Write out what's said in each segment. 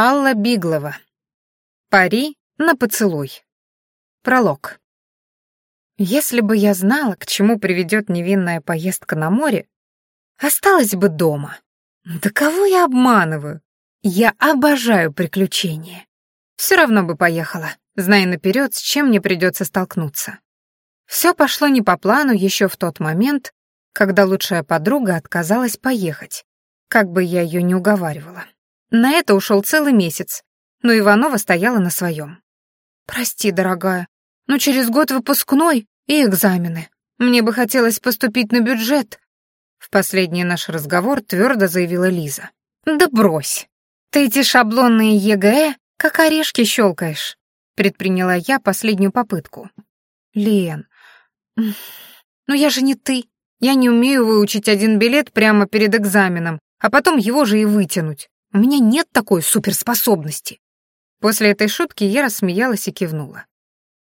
Алла Биглова. Пари на поцелуй. Пролог. Если бы я знала, к чему приведет невинная поездка на море, осталась бы дома. Да кого я обманываю? Я обожаю приключения. Все равно бы поехала, зная наперед, с чем мне придется столкнуться. Все пошло не по плану еще в тот момент, когда лучшая подруга отказалась поехать, как бы я ее не уговаривала. На это ушел целый месяц, но Иванова стояла на своем. «Прости, дорогая, но через год выпускной и экзамены. Мне бы хотелось поступить на бюджет», в последний наш разговор твердо заявила Лиза. «Да брось! Ты эти шаблонные ЕГЭ как орешки щелкаешь», предприняла я последнюю попытку. «Лен, ну я же не ты. Я не умею выучить один билет прямо перед экзаменом, а потом его же и вытянуть. У меня нет такой суперспособности. После этой шутки я рассмеялась и кивнула.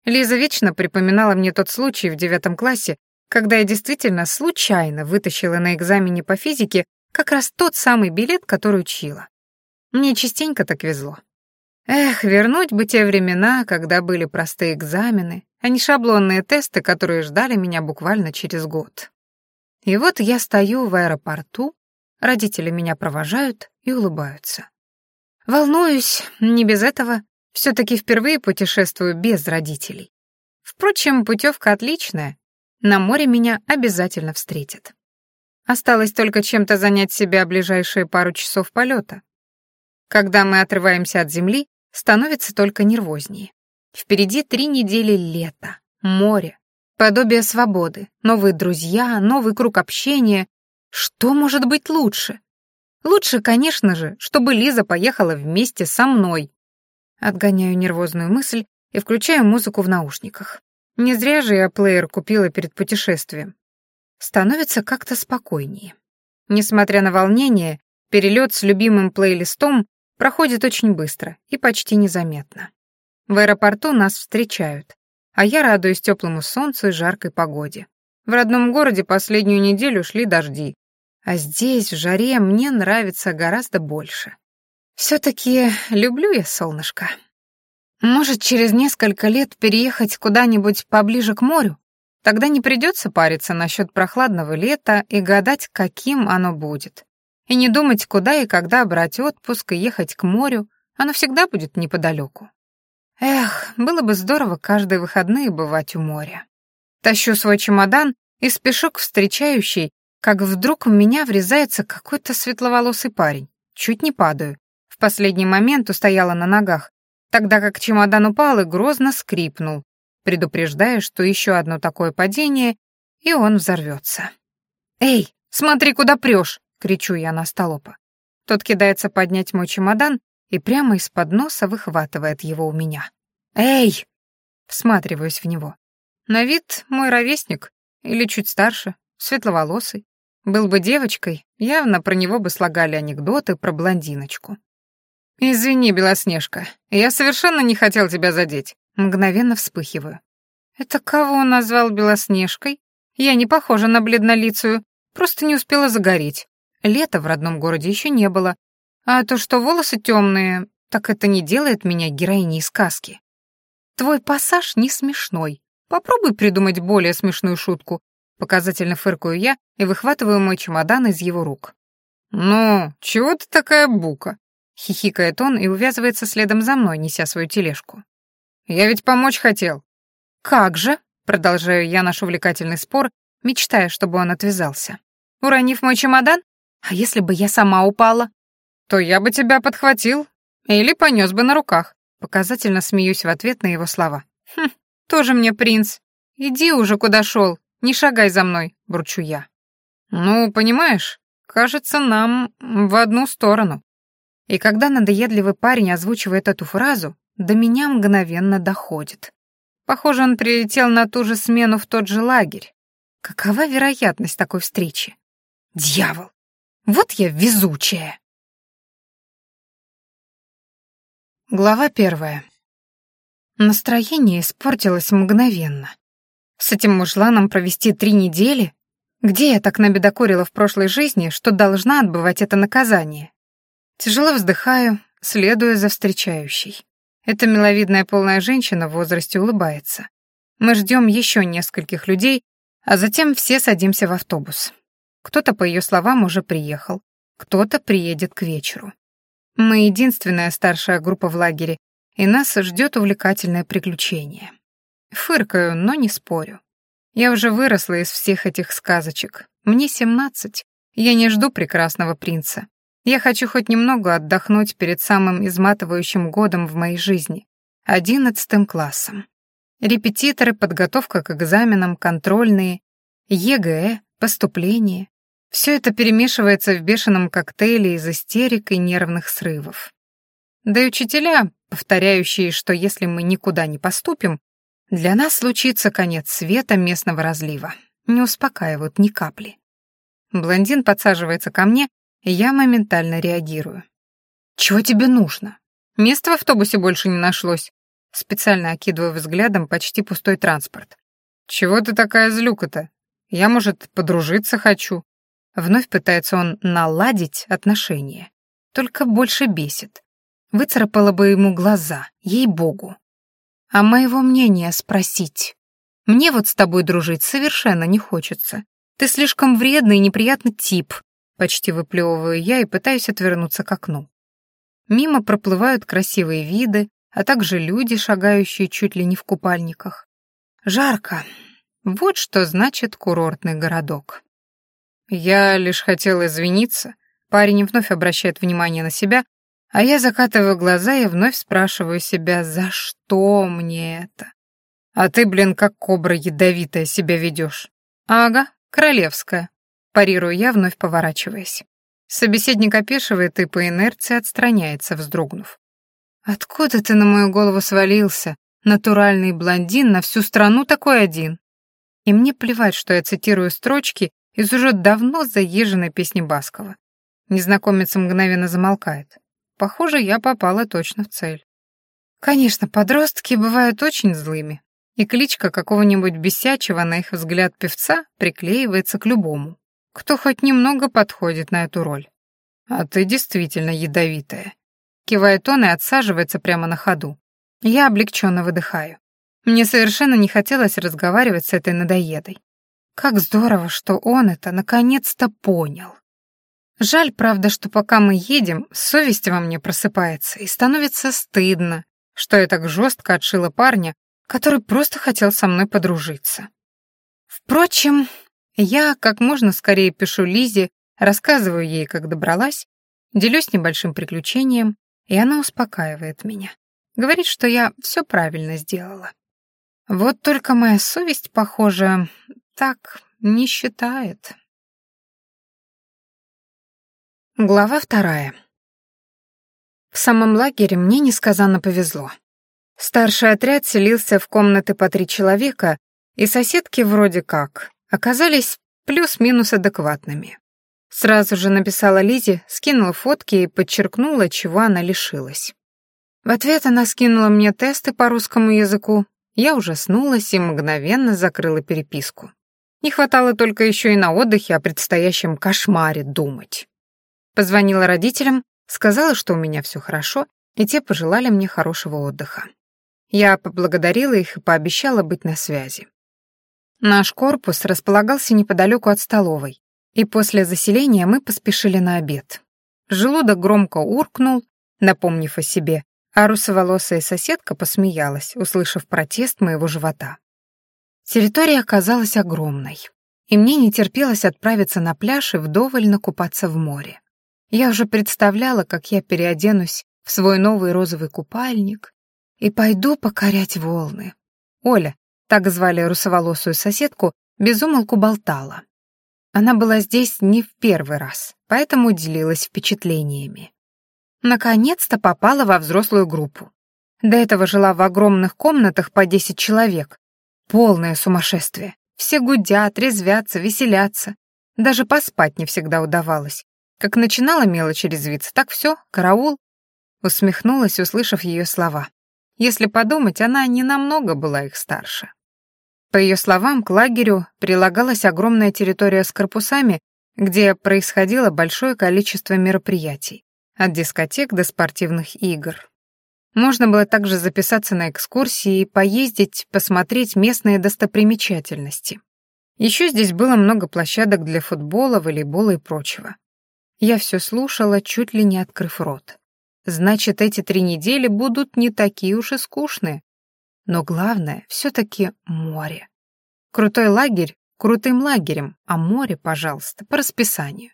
Лиза вечно припоминала мне тот случай в девятом классе, когда я действительно случайно вытащила на экзамене по физике как раз тот самый билет, который учила. Мне частенько так везло. Эх, вернуть бы те времена, когда были простые экзамены, а не шаблонные тесты, которые ждали меня буквально через год. И вот я стою в аэропорту, родители меня провожают, и улыбаются. Волнуюсь, не без этого, все таки впервые путешествую без родителей. Впрочем, путевка отличная, на море меня обязательно встретят. Осталось только чем-то занять себя ближайшие пару часов полета. Когда мы отрываемся от земли, становится только нервознее. Впереди три недели лета, море, подобие свободы, новые друзья, новый круг общения. Что может быть лучше? Лучше, конечно же, чтобы Лиза поехала вместе со мной. Отгоняю нервозную мысль и включаю музыку в наушниках. Не зря же я плеер купила перед путешествием. Становится как-то спокойнее. Несмотря на волнение, перелет с любимым плейлистом проходит очень быстро и почти незаметно. В аэропорту нас встречают, а я радуюсь теплому солнцу и жаркой погоде. В родном городе последнюю неделю шли дожди, а здесь, в жаре, мне нравится гораздо больше. Все-таки люблю я солнышко. Может, через несколько лет переехать куда-нибудь поближе к морю? Тогда не придется париться насчет прохладного лета и гадать, каким оно будет. И не думать, куда и когда брать отпуск и ехать к морю, оно всегда будет неподалеку. Эх, было бы здорово каждые выходные бывать у моря. Тащу свой чемодан и спешу к встречающей, как вдруг в меня врезается какой-то светловолосый парень. Чуть не падаю. В последний момент устояла на ногах, тогда как чемодан упал и грозно скрипнул, предупреждая, что еще одно такое падение, и он взорвется. «Эй, смотри, куда прешь!» — кричу я на столопа. Тот кидается поднять мой чемодан и прямо из-под носа выхватывает его у меня. «Эй!» — всматриваюсь в него. На вид мой ровесник, или чуть старше, светловолосый. Был бы девочкой, явно про него бы слагали анекдоты про блондиночку. «Извини, Белоснежка, я совершенно не хотел тебя задеть». Мгновенно вспыхиваю. «Это кого он назвал Белоснежкой? Я не похожа на бледнолицую, просто не успела загореть. Лета в родном городе еще не было. А то, что волосы темные, так это не делает меня героиней сказки. Твой пассаж не смешной. Попробуй придумать более смешную шутку, Показательно фыркаю я и выхватываю мой чемодан из его рук. «Ну, чего ты такая бука?» — хихикает он и увязывается следом за мной, неся свою тележку. «Я ведь помочь хотел». «Как же?» — продолжаю я наш увлекательный спор, мечтая, чтобы он отвязался. «Уронив мой чемодан? А если бы я сама упала?» «То я бы тебя подхватил или понес бы на руках». Показательно смеюсь в ответ на его слова. «Хм, тоже мне принц. Иди уже, куда шел, не шагай за мной, бурчу я. Ну, понимаешь, кажется, нам в одну сторону. И когда надоедливый парень озвучивает эту фразу, до меня мгновенно доходит. Похоже, он прилетел на ту же смену в тот же лагерь. Какова вероятность такой встречи? Дьявол! Вот я везучая! Глава первая. Настроение испортилось мгновенно. С этим мужланом провести три недели? Где я так набедокурила в прошлой жизни, что должна отбывать это наказание? Тяжело вздыхаю следуя за встречающей. Эта миловидная полная женщина в возрасте улыбается. Мы ждем еще нескольких людей, а затем все садимся в автобус. Кто-то, по ее словам, уже приехал, кто-то приедет к вечеру. Мы единственная старшая группа в лагере, и нас ждет увлекательное приключение. Фыркаю, но не спорю. Я уже выросла из всех этих сказочек. Мне семнадцать. Я не жду прекрасного принца. Я хочу хоть немного отдохнуть перед самым изматывающим годом в моей жизни — одиннадцатым классом. Репетиторы, подготовка к экзаменам, контрольные, ЕГЭ, поступление. Все это перемешивается в бешеном коктейле из истерик и нервных срывов. Да и учителя, повторяющие, что если мы никуда не поступим, для нас случится конец света местного разлива, не успокаивают ни капли. Блондин подсаживается ко мне, и я моментально реагирую. «Чего тебе нужно? Места в автобусе больше не нашлось», специально окидываю взглядом почти пустой транспорт. «Чего ты такая злюка-то? Я, может, подружиться хочу?» Вновь пытается он наладить отношения. Только больше бесит. Выцарапала бы ему глаза, ей-богу. А моего мнения спросить. Мне вот с тобой дружить совершенно не хочется. Ты слишком вредный и неприятный тип. Почти выплевываю я и пытаюсь отвернуться к окну. Мимо проплывают красивые виды, а также люди, шагающие чуть ли не в купальниках. Жарко. Вот что значит курортный городок. Я лишь хотел извиниться. Парень вновь обращает внимание на себя, а я закатываю глаза и вновь спрашиваю себя, за что мне это? А ты, блин, как кобра ядовитая себя ведешь. Ага, королевская. Парирую я, вновь поворачиваясь. Собеседник опешивает и по инерции отстраняется, вздрогнув. «Откуда ты на мою голову свалился? Натуральный блондин на всю страну такой один». И мне плевать, что я цитирую строчки из уже давно заезженной песни Баскова. Незнакомец мгновенно замолкает. Похоже, я попала точно в цель. Конечно, подростки бывают очень злыми, и кличка какого-нибудь бесячего, на их взгляд, певца приклеивается к любому, кто хоть немного подходит на эту роль. А ты действительно ядовитая. Кивает он и отсаживается прямо на ходу. Я облегченно выдыхаю. Мне совершенно не хотелось разговаривать с этой надоедой. Как здорово, что он это наконец-то понял. Жаль, правда, что пока мы едем, совесть во мне просыпается и становится стыдно, что я так жестко отшила парня, который просто хотел со мной подружиться. Впрочем, я как можно скорее пишу Лизе, рассказываю ей, как добралась, делюсь небольшим приключением, и она успокаивает меня. Говорит, что я все правильно сделала. Вот только моя совесть, похоже, так не считает. Глава вторая. В самом лагере мне несказанно повезло. Старший отряд селился в комнаты по три человека, и соседки вроде как оказались плюс-минус адекватными. Сразу же написала Лизе, скинула фотки и подчеркнула, чего она лишилась. В ответ она скинула мне тесты по русскому языку. Я ужаснулась и мгновенно закрыла переписку. Не хватало только еще и на отдыхе о предстоящем кошмаре думать. Позвонила родителям, сказала, что у меня все хорошо, и те пожелали мне хорошего отдыха. Я поблагодарила их и пообещала быть на связи. Наш корпус располагался неподалеку от столовой, и после заселения мы поспешили на обед. Желудок громко уркнул, напомнив о себе, а русоволосая соседка посмеялась, услышав протест моего живота. Территория оказалась огромной, и мне не терпелось отправиться на пляж и вдоволь накупаться в море. Я уже представляла, как я переоденусь в свой новый розовый купальник и пойду покорять волны. Оля, так звали русоволосую соседку, безумолку болтала. Она была здесь не в первый раз, поэтому делилась впечатлениями. Наконец-то попала во взрослую группу. До этого жила в огромных комнатах по 10 человек. Полное сумасшествие. Все гудят, резвятся, веселятся. Даже поспать не всегда удавалось. Как начинала мелочь резвиться, так все, караул. Усмехнулась, услышав ее слова. Если подумать, она не намного была их старше. По ее словам, к лагерю прилагалась огромная территория с корпусами, где происходило большое количество мероприятий. от дискотек до спортивных игр. Можно было также записаться на экскурсии и поездить, посмотреть местные достопримечательности. Еще здесь было много площадок для футбола, волейбола и прочего. Я все слушала, чуть ли не открыв рот. Значит, эти три недели будут не такие уж и скучные. Но главное, все-таки море. Крутой лагерь крутым лагерем, а море, пожалуйста, по расписанию.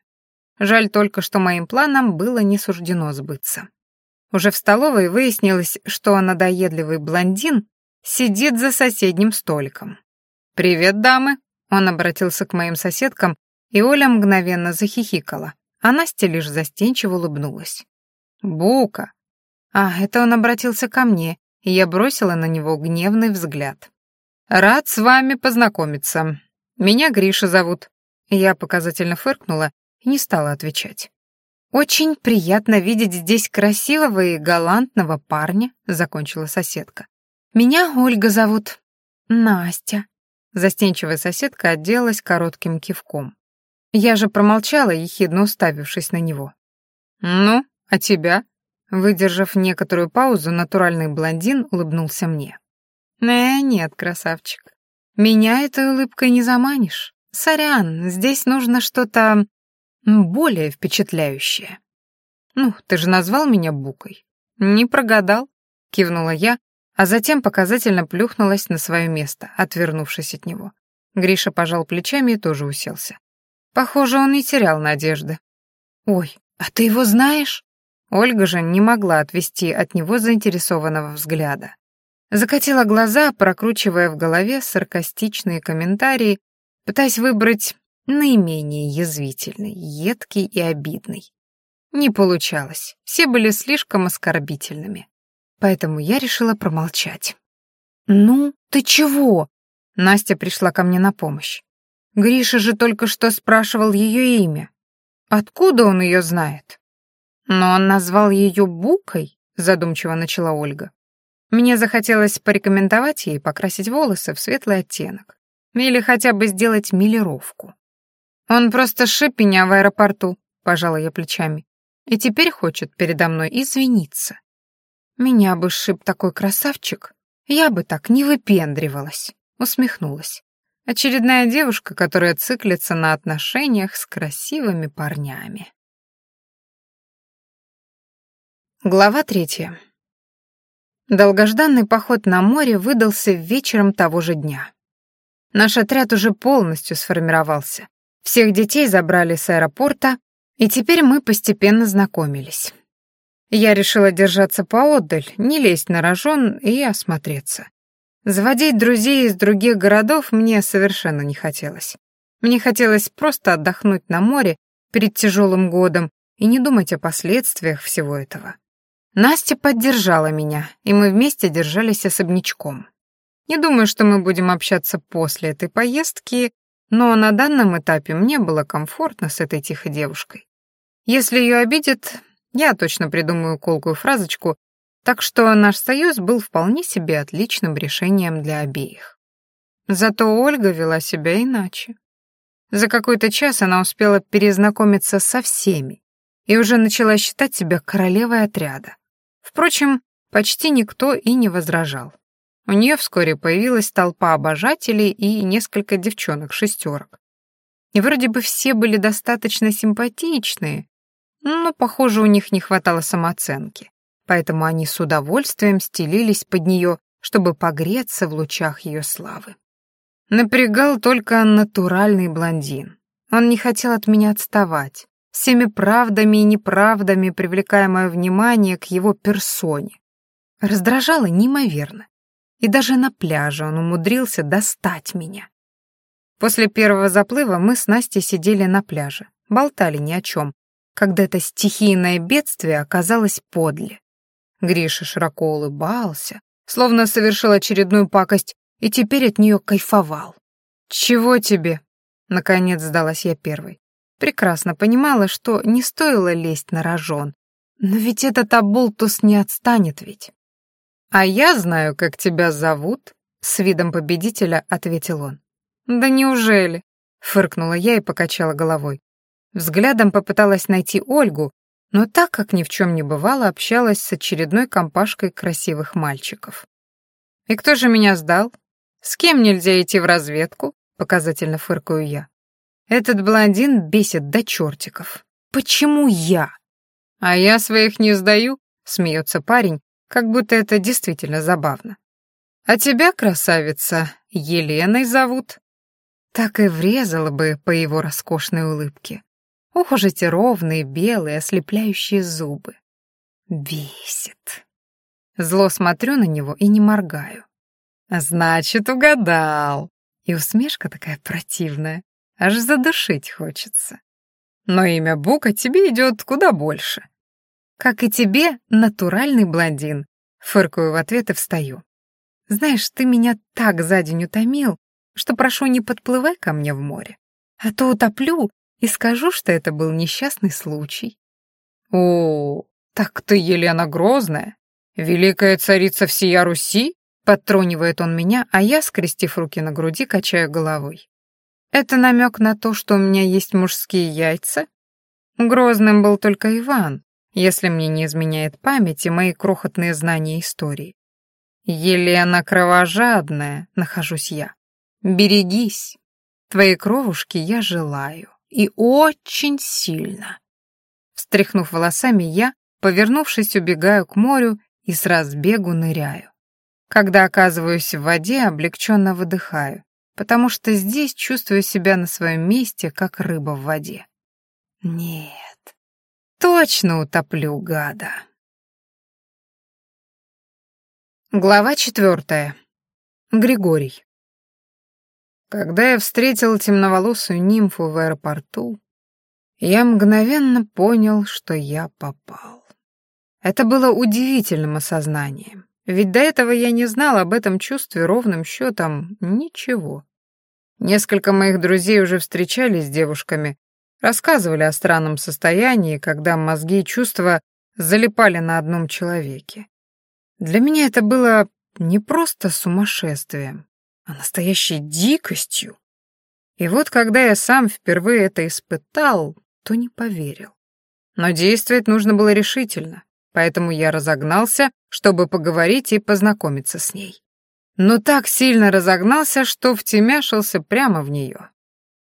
Жаль только, что моим планам было не суждено сбыться. Уже в столовой выяснилось, что надоедливый блондин сидит за соседним столиком. «Привет, дамы!» Он обратился к моим соседкам, и Оля мгновенно захихикала, а Настя лишь застенчиво улыбнулась. «Бука!» А, это он обратился ко мне, и я бросила на него гневный взгляд. «Рад с вами познакомиться. Меня Гриша зовут». Я показательно фыркнула и не стала отвечать. «Очень приятно видеть здесь красивого и галантного парня», — закончила соседка. «Меня Ольга зовут». «Настя». Застенчивая соседка отделалась коротким кивком. Я же промолчала, ехидно уставившись на него. «Ну, а тебя?» Выдержав некоторую паузу, натуральный блондин улыбнулся мне. «Э, нет, красавчик. Меня этой улыбкой не заманишь. Сорян, здесь нужно что-то более впечатляющее. Ну, ты же назвал меня Букой. Не прогадал, кивнула я, а затем показательно плюхнулась на свое место, отвернувшись от него. Гриша пожал плечами и тоже уселся. Похоже, он не терял надежды. «Ой, а ты его знаешь?» Ольга же не могла отвести от него заинтересованного взгляда. Закатила глаза, прокручивая в голове саркастичные комментарии, пытаясь выбрать наименее язвительный, едкий и обидный. Не получалось, все были слишком оскорбительными. Поэтому я решила промолчать. «Ну, ты чего?» Настя пришла ко мне на помощь. Гриша же только что спрашивал ее имя. Откуда он ее знает? Но он назвал ее Букой, задумчиво начала Ольга. Мне захотелось порекомендовать ей покрасить волосы в светлый оттенок. Или хотя бы сделать милировку. Он просто шип в аэропорту, пожала я плечами. И теперь хочет передо мной извиниться. Меня бы шип такой красавчик, я бы так не выпендривалась, усмехнулась. Очередная девушка, которая циклится на отношениях с красивыми парнями. Глава третья. Долгожданный поход на море выдался вечером того же дня. Наш отряд уже полностью сформировался. Всех детей забрали с аэропорта, и теперь мы постепенно знакомились. Я решила держаться поодаль, не лезть на рожон и осмотреться. Заводить друзей из других городов мне совершенно не хотелось. Мне хотелось просто отдохнуть на море перед тяжелым годом и не думать о последствиях всего этого. Настя поддержала меня, и мы вместе держались особнячком. Не думаю, что мы будем общаться после этой поездки, но на данном этапе мне было комфортно с этой тихой девушкой. Если ее обидят, я точно придумаю колкую фразочку, так что наш союз был вполне себе отличным решением для обеих. Зато Ольга вела себя иначе. За какой-то час она успела перезнакомиться со всеми и уже начала считать себя королевой отряда. Впрочем, почти никто и не возражал. У нее вскоре появилась толпа обожателей и несколько девчонок-шестерок. И вроде бы все были достаточно симпатичные, но, похоже, у них не хватало самооценки, поэтому они с удовольствием стелились под нее, чтобы погреться в лучах ее славы. Напрягал только натуральный блондин. Он не хотел от меня отставать, всеми правдами и неправдами привлекая мое внимание к его персоне. Раздражало неимоверно. И даже на пляже он умудрился достать меня. После первого заплыва мы с Настей сидели на пляже, болтали ни о чем, когда это стихийное бедствие оказалось подле. Гриша широко улыбался, словно совершил очередную пакость, и теперь от нее кайфовал. «Чего тебе?» — наконец сдалась я первой. Прекрасно понимала, что не стоило лезть на рожон. Но ведь этот оболтус не отстанет ведь. «А я знаю, как тебя зовут», — с видом победителя ответил он. «Да неужели?» — фыркнула я и покачала головой. Взглядом попыталась найти Ольгу, но так, как ни в чем не бывало, общалась с очередной компашкой красивых мальчиков. «И кто же меня сдал? С кем нельзя идти в разведку?» — показательно фыркаю я. «Этот блондин бесит до чертиков. Почему я?» «А я своих не сдаю», — смеется парень, как будто это действительно забавно. «А тебя, красавица, Еленой зовут?» Так и врезала бы по его роскошной улыбке. Ох уж эти ровные, белые, ослепляющие зубы. Бесит. Зло смотрю на него и не моргаю. «Значит, угадал!» И усмешка такая противная, аж задушить хочется. Но имя Бука тебе идет куда больше. Как и тебе, натуральный блондин. Фыркаю в ответ и встаю. Знаешь, ты меня так за день утомил, что прошу не подплывай ко мне в море, а то утоплю и скажу, что это был несчастный случай. О, так ты Елена Грозная, великая царица всея Руси? Подтронивает он меня, а я, скрестив руки на груди, качаю головой. Это намек на то, что у меня есть мужские яйца? Грозным был только Иван, если мне не изменяет память и мои крохотные знания истории. Елена кровожадная, нахожусь я. Берегись. Твоей кровушки я желаю. И очень сильно. Встряхнув волосами, я, повернувшись, убегаю к морю и с разбегу ныряю. Когда оказываюсь в воде, облегченно выдыхаю, потому что здесь чувствую себя на своем месте, как рыба в воде. Нет, точно утоплю гада. Глава четвертая. Григорий. Когда я встретил темноволосую нимфу в аэропорту, я мгновенно понял, что я попал. Это было удивительным осознанием, ведь до этого я не знал об этом чувстве ровным счетом ничего. Несколько моих друзей уже встречались с девушками, рассказывали о странном состоянии, когда мозги и чувства залипали на одном человеке. Для меня это было не просто сумасшествием, а настоящей дикостью. И вот когда я сам впервые это испытал, то не поверил. Но действовать нужно было решительно, поэтому я разогнался, чтобы поговорить и познакомиться с ней. Но так сильно разогнался, что втемяшился прямо в нее.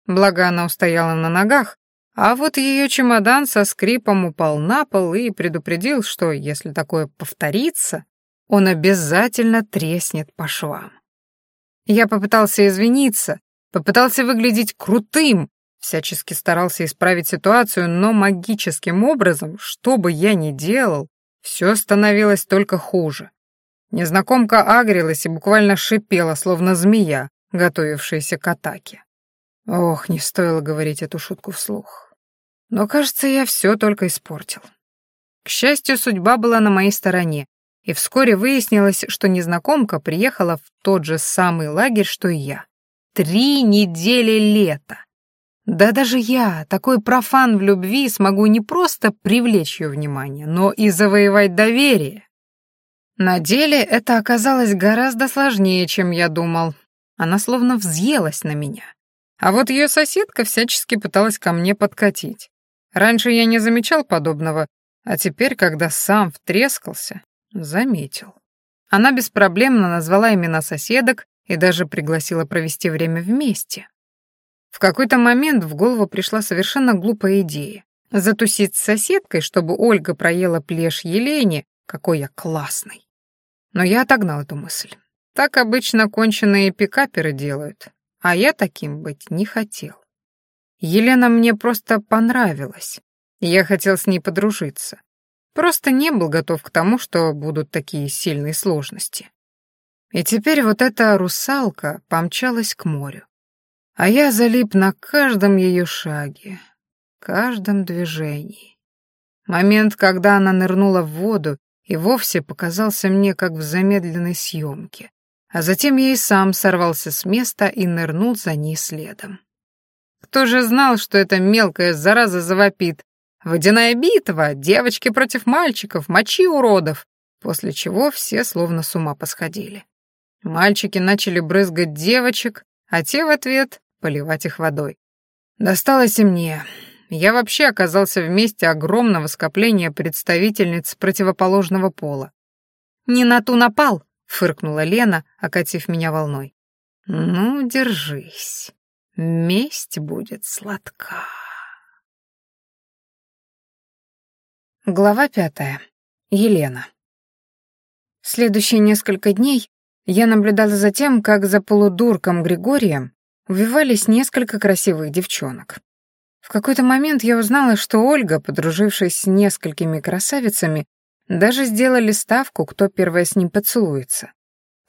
Благо она устояла на ногах, а вот ее чемодан со скрипом упал на пол и предупредил, что если такое повторится, он обязательно треснет по швам. Я попытался извиниться, попытался выглядеть крутым, всячески старался исправить ситуацию, но магическим образом, что бы я ни делал, все становилось только хуже. Незнакомка агрилась и буквально шипела, словно змея, готовившаяся к атаке. Ох, не стоило говорить эту шутку вслух. Но, кажется, я все только испортил. К счастью, судьба была на моей стороне, и вскоре выяснилось, что незнакомка приехала в тот же самый лагерь, что и я. Три недели лета. Да даже я, такой профан в любви, смогу не просто привлечь ее внимание, но и завоевать доверие. На деле это оказалось гораздо сложнее, чем я думал. Она словно взъелась на меня. А вот ее соседка всячески пыталась ко мне подкатить. Раньше я не замечал подобного, а теперь, когда сам втрескался, Заметил. Она беспроблемно назвала имена соседок и даже пригласила провести время вместе. В какой-то момент в голову пришла совершенно глупая идея. Затусить с соседкой, чтобы Ольга проела плешь Елене, какой я классный. Но я отогнал эту мысль. Так обычно конченые пикаперы делают, а я таким быть не хотел. Елена мне просто понравилась, я хотел с ней подружиться. Просто не был готов к тому, что будут такие сильные сложности. И теперь вот эта русалка помчалась к морю. А я залип на каждом ее шаге, каждом движении. Момент, когда она нырнула в воду, и вовсе показался мне как в замедленной съемке. А затем я и сам сорвался с места и нырнул за ней следом. Кто же знал, что эта мелкая зараза завопит, Водяная битва, девочки против мальчиков, мочи уродов, после чего все словно с ума посходили. Мальчики начали брызгать девочек, а те в ответ поливать их водой. Досталось и мне. Я вообще оказался в месте огромного скопления представительниц противоположного пола. «Не на ту напал!» — фыркнула Лена, окатив меня волной. «Ну, держись. Месть будет сладка». Глава пятая. Елена. Следующие несколько дней я наблюдала за тем, как за полудурком Григорием увивались несколько красивых девчонок. В какой-то момент я узнала, что Ольга, подружившись с несколькими красавицами, даже сделали ставку, кто первая с ним поцелуется.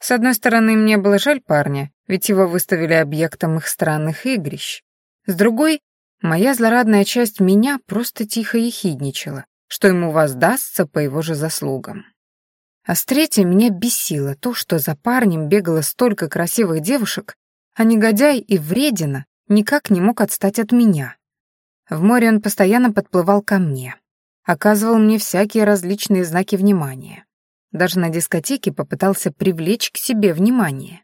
С одной стороны, мне было жаль парня, ведь его выставили объектом их странных игрищ. С другой, моя злорадная часть меня просто тихо ехидничала, что ему воздастся по его же заслугам. А с третьей меня бесило то, что за парнем бегало столько красивых девушек, а негодяй и вредина никак не мог отстать от меня. В море он постоянно подплывал ко мне, оказывал мне всякие различные знаки внимания. Даже на дискотеке попытался привлечь к себе внимание.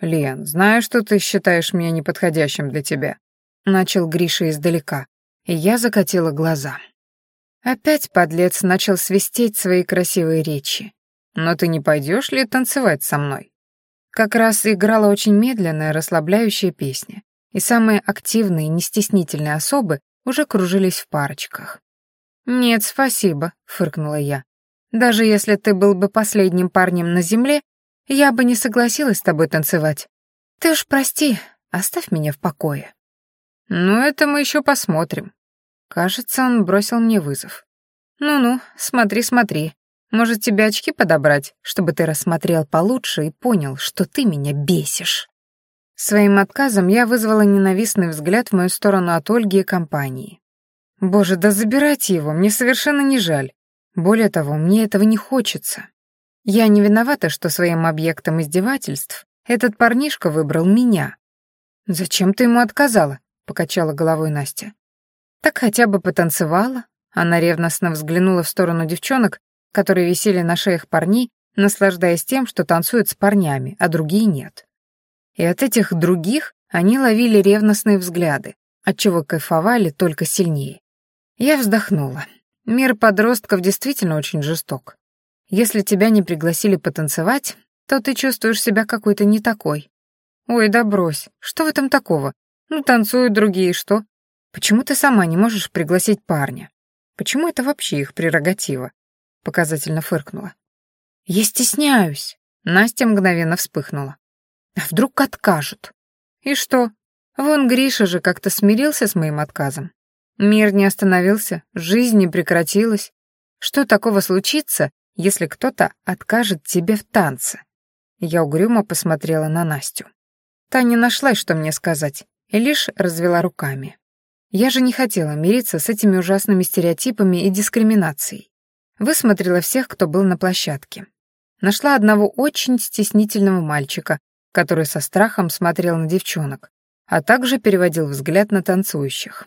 «Лен, знаю, что ты считаешь меня неподходящим для тебя», — начал Гриша издалека, и я закатила глаза. Опять подлец начал свистеть свои красивые речи. «Но ты не пойдешь ли танцевать со мной?» Как раз играла очень медленная, расслабляющая песня и самые активные, нестеснительные особы уже кружились в парочках. «Нет, спасибо», — фыркнула я. «Даже если ты был бы последним парнем на земле, я бы не согласилась с тобой танцевать. Ты уж прости, оставь меня в покое». «Ну, это мы еще посмотрим». Кажется, он бросил мне вызов. «Ну-ну, смотри, смотри. Может, тебе очки подобрать, чтобы ты рассмотрел получше и понял, что ты меня бесишь?» Своим отказом я вызвала ненавистный взгляд в мою сторону от Ольги и компании. Боже, да забирать его мне совершенно не жаль. Более того, мне этого не хочется. Я не виновата, что своим объектом издевательств этот парнишка выбрал меня. «Зачем ты ему отказала?» — покачала головой Настя. «Так хотя бы потанцевала». Она ревностно взглянула в сторону девчонок, которые висели на шеях парней, наслаждаясь тем, что танцуют с парнями, а другие нет и от этих других они ловили ревностные взгляды, отчего кайфовали только сильнее. Я вздохнула. Мир подростков действительно очень жесток. Если тебя не пригласили потанцевать, то ты чувствуешь себя какой-то не такой. Ой, да брось, что в этом такого? Ну, танцуют другие, что? Почему ты сама не можешь пригласить парня? Почему это вообще их прерогатива? Показательно фыркнула. Я стесняюсь. Настя мгновенно вспыхнула. А вдруг откажут? И что? Вон Гриша же как-то смирился с моим отказом. Мир не остановился, жизнь не прекратилась. Что такого случится, если кто-то откажет тебе в танце? Я угрюмо посмотрела на Настю. Та не нашла, что мне сказать, и лишь развела руками. Я же не хотела мириться с этими ужасными стереотипами и дискриминацией. Высмотрела всех, кто был на площадке. Нашла одного очень стеснительного мальчика, который со страхом смотрел на девчонок, а также переводил взгляд на танцующих.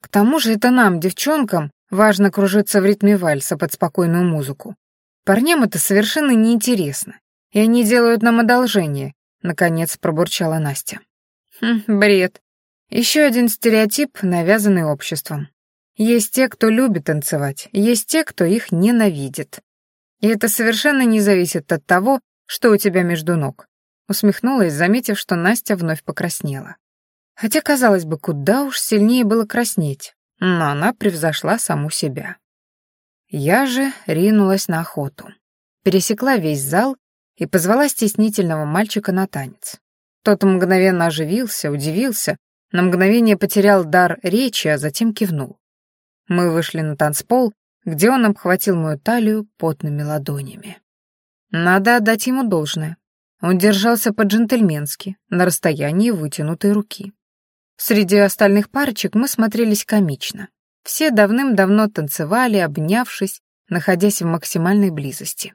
К тому же это нам, девчонкам, важно кружиться в ритме вальса под спокойную музыку. Парням это совершенно неинтересно, и они делают нам одолжение, наконец пробурчала Настя. Хм, бред. Еще один стереотип, навязанный обществом. Есть те, кто любит танцевать, есть те, кто их ненавидит. И это совершенно не зависит от того, что у тебя между ног. Усмехнулась, заметив, что Настя вновь покраснела. Хотя, казалось бы, куда уж сильнее было краснеть, но она превзошла саму себя. Я же ринулась на охоту. Пересекла весь зал и позвала стеснительного мальчика на танец. Тот мгновенно оживился, удивился, на мгновение потерял дар речи, а затем кивнул. Мы вышли на танцпол, где он обхватил мою талию потными ладонями. Надо отдать ему должное. Он держался по-джентльменски, на расстоянии вытянутой руки. Среди остальных парочек мы смотрелись комично. Все давным-давно танцевали, обнявшись, находясь в максимальной близости.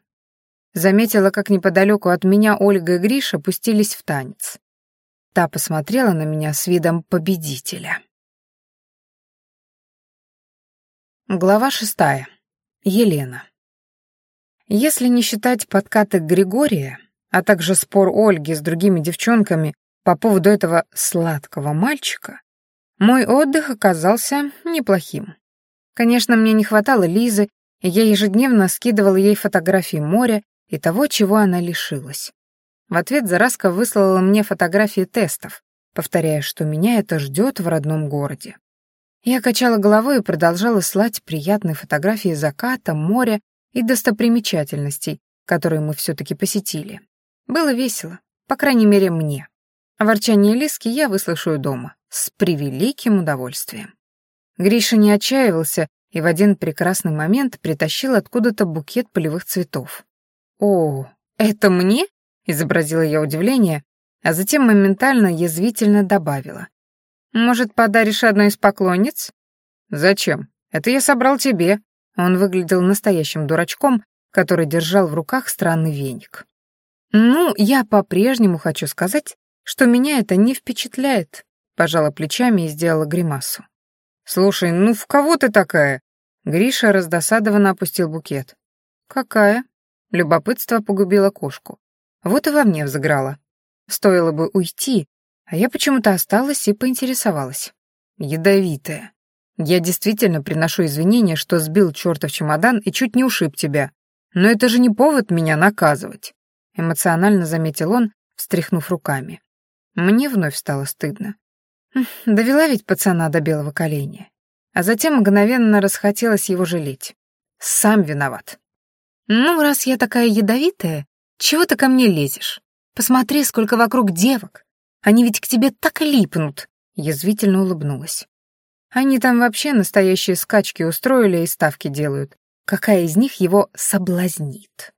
Заметила, как неподалеку от меня Ольга и Гриша пустились в танец. Та посмотрела на меня с видом победителя. Глава шестая. Елена. Если не считать подкаты Григория, а также спор Ольги с другими девчонками по поводу этого сладкого мальчика, Мой отдых оказался неплохим. Конечно, мне не хватало Лизы, и я ежедневно скидывал ей фотографии моря и того, чего она лишилась. В ответ Зараска выслала мне фотографии тестов, повторяя, что меня это ждет в родном городе. Я качала головой и продолжала слать приятные фотографии заката, моря и достопримечательностей, которые мы все-таки посетили. Было весело, по крайней мере, мне. А ворчание Лиски я выслушаю дома, с превеликим удовольствием. Гриша не отчаивался и в один прекрасный момент притащил откуда-то букет полевых цветов. «О, это мне?» — изобразила я удивление, а затем моментально язвительно добавила. «Может, подаришь одной из поклонниц?» «Зачем? Это я собрал тебе». Он выглядел настоящим дурачком, который держал в руках странный веник. «Ну, я по-прежнему хочу сказать, что меня это не впечатляет», пожала плечами и сделала гримасу. «Слушай, ну в кого ты такая?» Гриша раздосадованно опустил букет. «Какая?» Любопытство погубило кошку. Вот и во мне взыграло. Стоило бы уйти, а я почему-то осталась и поинтересовалась. Ядовитая. Я действительно приношу извинения, что сбил чертов чемодан и чуть не ушиб тебя. Но это же не повод меня наказывать. Эмоционально заметил он, встряхнув руками. Мне вновь стало стыдно. Хм, довела ведь пацана до белого коленя. А затем мгновенно расхотелось его жалеть. Сам виноват. Ну, раз я такая ядовитая, чего ты ко мне лезешь? Посмотри, сколько вокруг девок. Они ведь к тебе так липнут. Язвительно улыбнулась. Они там вообще настоящие скачки устроили и ставки делают. Какая из них его соблазнит?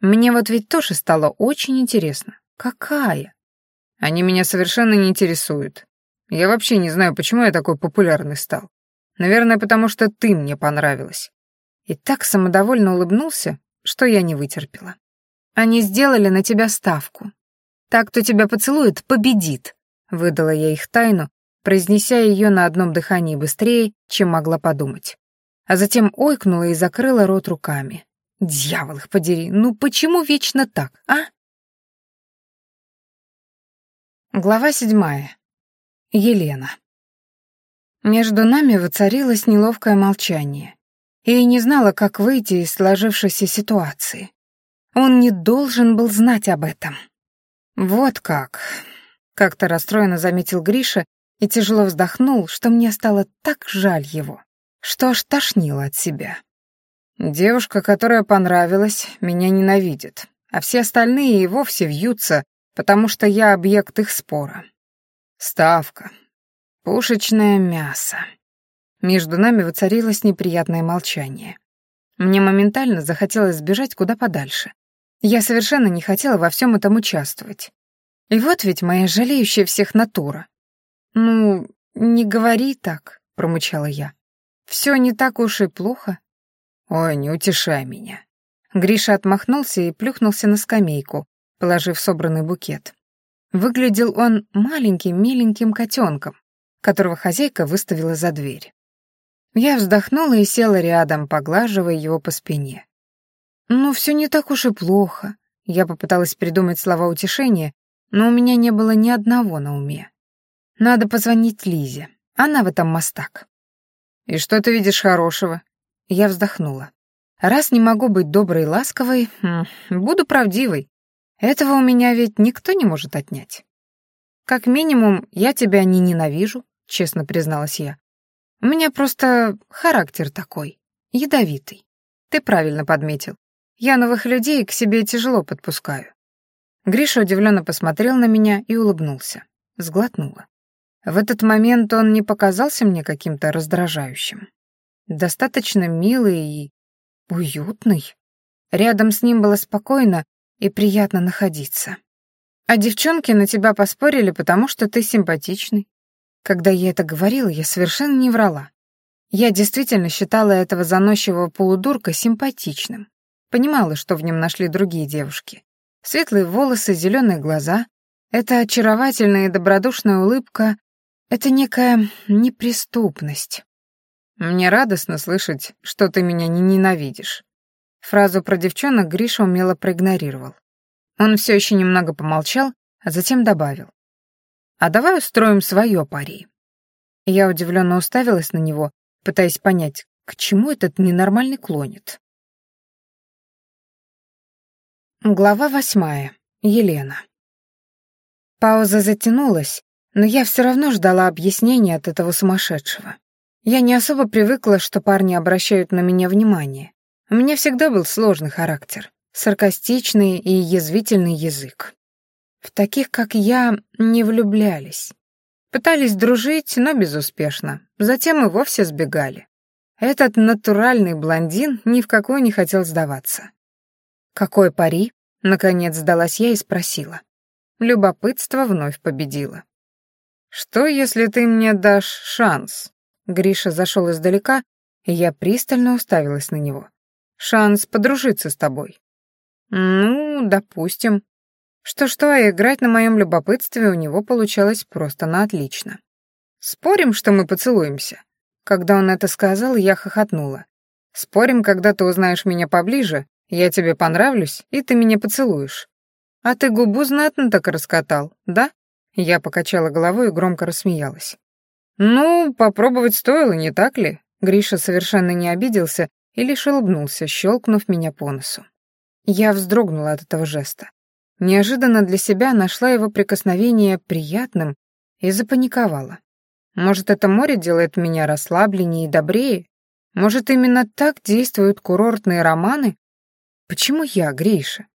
Мне вот ведь тоже стало очень интересно. Какая? Они меня совершенно не интересуют. Я вообще не знаю, почему я такой популярный стал. Наверное, потому что ты мне понравилась. И так самодовольно улыбнулся, что я не вытерпела. Они сделали на тебя ставку. Так, кто тебя поцелует, победит», — выдала я их тайну, произнеся ее на одном дыхании быстрее, чем могла подумать. А затем ойкнула и закрыла рот руками. «Дьявол их подери, ну почему вечно так, а?» Глава седьмая. Елена. Между нами воцарилось неловкое молчание, и я не знала, как выйти из сложившейся ситуации. Он не должен был знать об этом. «Вот как», — как-то расстроенно заметил Гриша и тяжело вздохнул, что мне стало так жаль его, что аж тошнило от себя. «Девушка, которая понравилась, меня ненавидит, а все остальные и вовсе вьются, потому что я объект их спора. Ставка. Пушечное мясо». Между нами воцарилось неприятное молчание. Мне моментально захотелось сбежать куда подальше, я совершенно не хотела во всем этом участвовать. И вот ведь моя жалеющая всех натура. «Ну, не говори так», — промычала я. «Все не так уж и плохо». «Ой, не утешай меня». Гриша отмахнулся и плюхнулся на скамейку, положив собранный букет. Выглядел он маленьким миленьким котенком, которого хозяйка выставила за дверь. Я вздохнула и села рядом, поглаживая его по спине. «Ну, все не так уж и плохо». Я попыталась придумать слова утешения, но у меня не было ни одного на уме. Надо позвонить Лизе. Она в этом мастак. «И что ты видишь хорошего?» Я вздохнула. «Раз не могу быть доброй и ласковой, буду правдивой. Этого у меня ведь никто не может отнять. Как минимум, я тебя не ненавижу», — честно призналась я. «У меня просто характер такой, ядовитый. Ты правильно подметил. Я новых людей к себе тяжело подпускаю. Гриша удивленно посмотрел на меня и улыбнулся. Сглотнула. В этот момент он не показался мне каким-то раздражающим. Достаточно милый и уютный. Рядом с ним было спокойно и приятно находиться. А девчонки на тебя поспорили, потому что ты симпатичный. Когда я это говорила, я совершенно не врала. Я действительно считала этого заносчивого полудурка симпатичным. Понимала, что в нем нашли другие девушки. Светлые волосы, зеленые глаза. Это очаровательная и добродушная улыбка. Это некая неприступность. Мне радостно слышать, что ты меня не ненавидишь. Фразу про девчонок Гриша умело проигнорировал. Он все еще немного помолчал, а затем добавил. А давай устроим свое пари. Я удивленно уставилась на него, пытаясь понять, к чему этот ненормальный клонит. Глава восьмая. Елена. Пауза затянулась, но я все равно ждала объяснения от этого сумасшедшего. Я не особо привыкла, что парни обращают на меня внимание. У меня всегда был сложный характер, саркастичный и язвительный язык. В таких, как я, не влюблялись. Пытались дружить, но безуспешно. Затем и вовсе сбегали. Этот натуральный блондин ни в какой не хотел сдаваться. «Какой пари?» — наконец сдалась я и спросила. Любопытство вновь победило. «Что, если ты мне дашь шанс?» Гриша зашел издалека, и я пристально уставилась на него. «Шанс подружиться с тобой». «Ну, допустим». Что-что, а играть на моем любопытстве у него получалось просто на отлично. «Спорим, что мы поцелуемся?» Когда он это сказал, я хохотнула. «Спорим, когда ты узнаешь меня поближе, я тебе понравлюсь, и ты меня поцелуешь. А ты губу знатно так раскатал, да?» Я покачала головой и громко рассмеялась. «Ну, попробовать стоило, не так ли?» Гриша совершенно не обиделся и лишь улыбнулся, щелкнув меня по носу. Я вздрогнула от этого жеста. Неожиданно для себя нашла его прикосновение приятным и запаниковала. Может, это море делает меня расслабленнее и добрее? Может, именно так действуют курортные романы? Почему я, Гриша?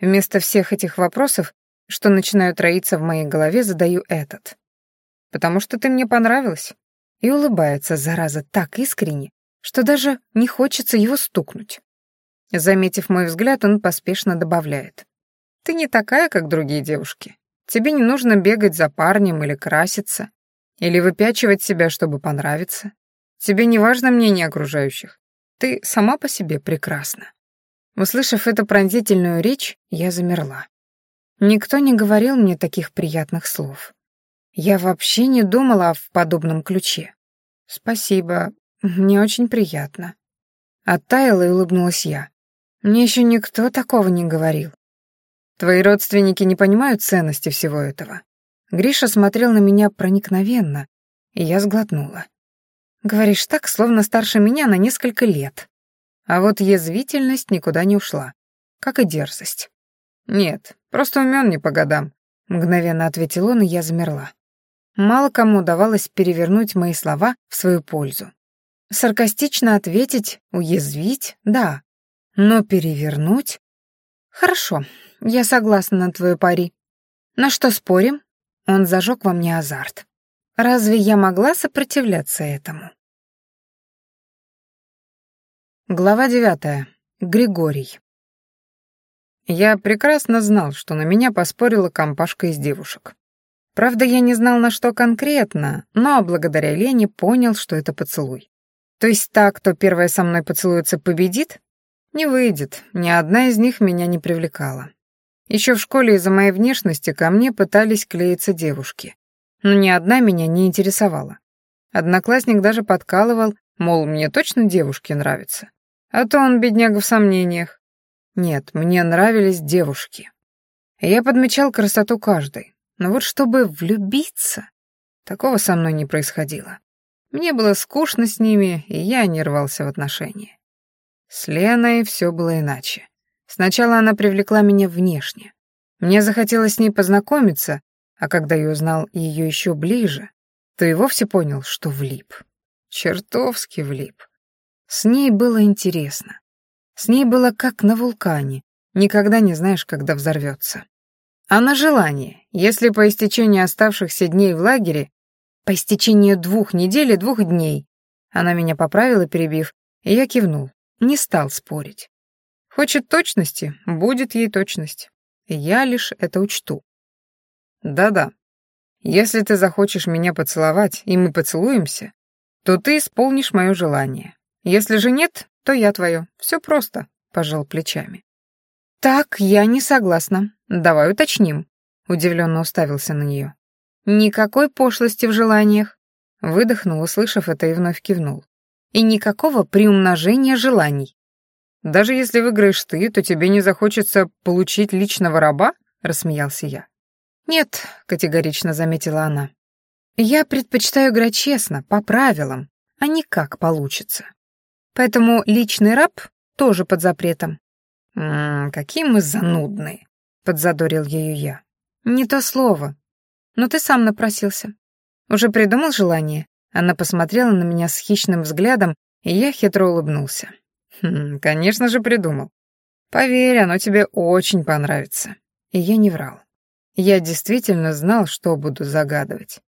Вместо всех этих вопросов, что начинают роиться в моей голове, задаю этот. Потому что ты мне понравилась. И улыбается, зараза, так искренне, что даже не хочется его стукнуть. Заметив мой взгляд, он поспешно добавляет. Ты не такая, как другие девушки. Тебе не нужно бегать за парнем или краситься, или выпячивать себя, чтобы понравиться. Тебе не важно мнение окружающих. Ты сама по себе прекрасна. Услышав эту пронзительную речь, я замерла. Никто не говорил мне таких приятных слов. Я вообще не думала в подобном ключе. Спасибо, мне очень приятно. Оттаяла и улыбнулась я. Мне еще никто такого не говорил. Твои родственники не понимают ценности всего этого. Гриша смотрел на меня проникновенно, и я сглотнула. Говоришь так, словно старше меня на несколько лет. А вот язвительность никуда не ушла, как и дерзость. «Нет, просто умен не по годам», — мгновенно ответил он, и я замерла. Мало кому удавалось перевернуть мои слова в свою пользу. Саркастично ответить, уязвить — да, но перевернуть... Хорошо, я согласна на твою пари. На что спорим? Он зажег во мне азарт. Разве я могла сопротивляться этому? Глава девятая. Григорий. Я прекрасно знал, что на меня поспорила компашка из девушек. Правда, я не знал, на что конкретно, но благодаря Лене понял, что это поцелуй. То есть та, кто первая со мной поцелуется, победит? Не выйдет, ни одна из них меня не привлекала. Еще в школе из-за моей внешности ко мне пытались клеиться девушки. Но ни одна меня не интересовала. Одноклассник даже подкалывал, мол, мне точно девушки нравятся. А то он, бедняга, в сомнениях. Нет, мне нравились девушки. Я подмечал красоту каждой. Но вот чтобы влюбиться, такого со мной не происходило. Мне было скучно с ними, и я не рвался в отношения. С Леной все было иначе. Сначала она привлекла меня внешне. Мне захотелось с ней познакомиться, а когда я узнал ее еще ближе, то и вовсе понял, что влип. Чертовски влип. С ней было интересно. С ней было как на вулкане, никогда не знаешь, когда взорвется. А на желание, если по истечении оставшихся дней в лагере, по истечении двух недель и двух дней, она меня поправила, перебив, и я кивнул, не стал спорить. Хочет точности, будет ей точность. Я лишь это учту. Да-да. Если ты захочешь меня поцеловать, и мы поцелуемся, то ты исполнишь мое желание. Если же нет, то я твое. Все просто, пожал плечами. Так, я не согласна. Давай уточним. Удивленно уставился на нее. Никакой пошлости в желаниях. Выдохнул, услышав это, и вновь кивнул. И никакого приумножения желаний. Даже если выиграешь ты, то тебе не захочется получить личного раба? Рассмеялся я. Нет, категорично заметила она. Я предпочитаю играть честно, по правилам, а не как получится. Поэтому личный раб тоже под запретом. «М -м, какие мы занудные», — подзадорил ее я. «Не то слово. Но ты сам напросился. Уже придумал желание?» Она посмотрела на меня с хищным взглядом, и я хитро улыбнулся. «Хм, «Конечно же придумал. Поверь, оно тебе очень понравится». И я не врал. Я действительно знал, что буду загадывать.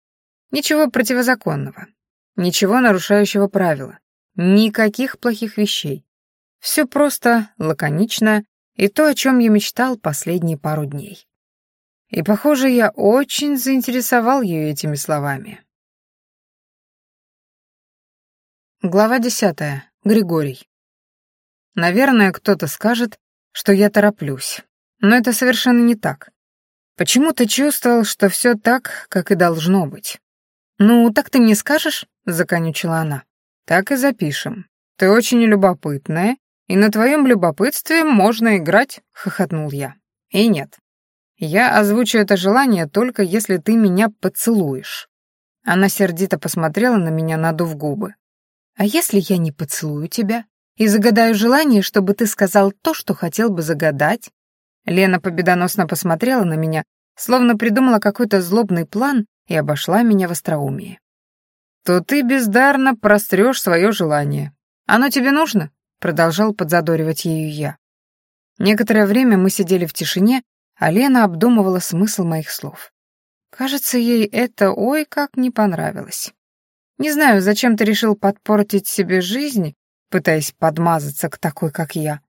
Ничего противозаконного, ничего нарушающего правила, никаких плохих вещей. Все просто, лаконично и то, о чем я мечтал последние пару дней. И, похоже, я очень заинтересовал ее этими словами. Глава десятая. Григорий. Наверное, кто-то скажет, что я тороплюсь, но это совершенно не так. Почему-то чувствовал, что все так, как и должно быть. «Ну, так ты мне скажешь?» — законючила она. «Так и запишем. Ты очень любопытная, и на твоем любопытстве можно играть», — хохотнул я. «И нет. Я озвучу это желание только если ты меня поцелуешь». Она сердито посмотрела на меня, надув губы. «А если я не поцелую тебя и загадаю желание, чтобы ты сказал то, что хотел бы загадать?» Лена победоносно посмотрела на меня, словно придумала какой-то злобный план и обошла меня в остроумии. «То ты бездарно прострешь свое желание. Оно тебе нужно?» — продолжал подзадоривать ее я. Некоторое время мы сидели в тишине, а Лена обдумывала смысл моих слов. Кажется, ей это ой как не понравилось. Не знаю, зачем ты решил подпортить себе жизнь, пытаясь подмазаться к такой, как я.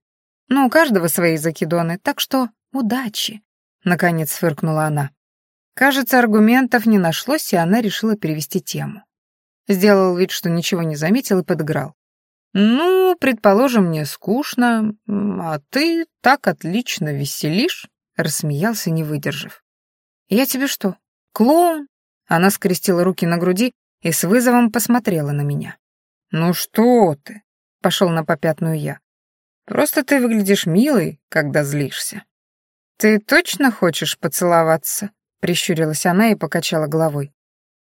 Но у каждого свои закидоны, так что удачи, — наконец фыркнула она. Кажется, аргументов не нашлось, и она решила перевести тему. Сделал вид, что ничего не заметил и подыграл. «Ну, предположим, мне скучно, а ты так отлично веселишь», — рассмеялся, не выдержав. «Я тебе что, клоун?» Она скрестила руки на груди и с вызовом посмотрела на меня. «Ну что ты?» — пошел на попятную я. «Просто ты выглядишь милой, когда злишься». «Ты точно хочешь поцеловаться?» Прищурилась она и покачала головой.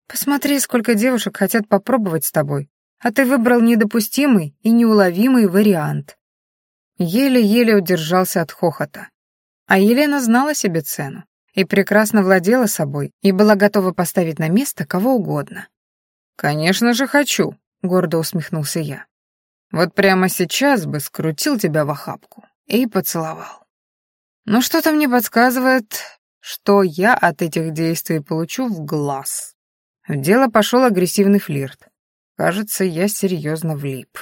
«Посмотри, сколько девушек хотят попробовать с тобой, а ты выбрал недопустимый и неуловимый вариант». Еле-еле удержался от хохота. А Елена знала себе цену и прекрасно владела собой и была готова поставить на место кого угодно. «Конечно же хочу», — гордо усмехнулся я. «Вот прямо сейчас бы скрутил тебя в охапку и поцеловал. Но что-то мне подсказывает, что я от этих действий получу в глаз. В дело пошел агрессивный флирт. Кажется, я серьезно влип.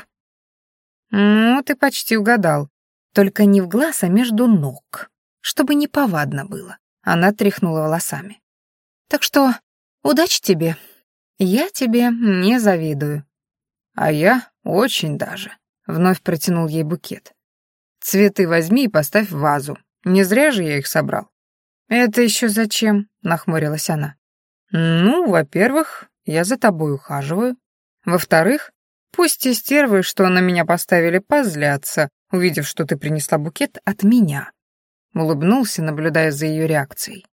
Ну, ты почти угадал. Только не в глаз, а между ног. Чтобы не повадно было. Она тряхнула волосами. Так что удачи тебе. Я тебе не завидую. А я очень даже. Вновь протянул ей букет. Цветы возьми и поставь в вазу. Не зря же я их собрал. «Это еще зачем?» — нахмурилась она. «Ну, во-первых, я за тобой ухаживаю. Во-вторых, пусть те стервы, что на меня поставили, позлятся, увидев, что ты принесла букет от меня». Улыбнулся, наблюдая за ее реакцией.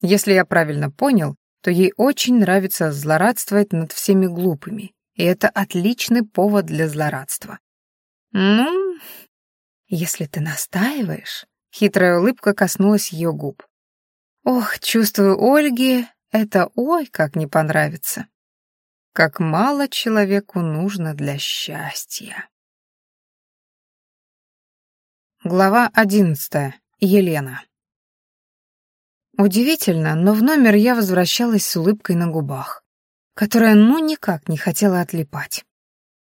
Если я правильно понял, то ей очень нравится злорадствовать над всеми глупыми, и это отличный повод для злорадства. «Ну, если ты настаиваешь...» Хитрая улыбка коснулась ее губ. Ох, чувствую, Ольге это ой как не понравится. Как мало человеку нужно для счастья. Глава одиннадцатая. Елена. Удивительно, но в номер я возвращалась с улыбкой на губах, которая ну никак не хотела отлипать.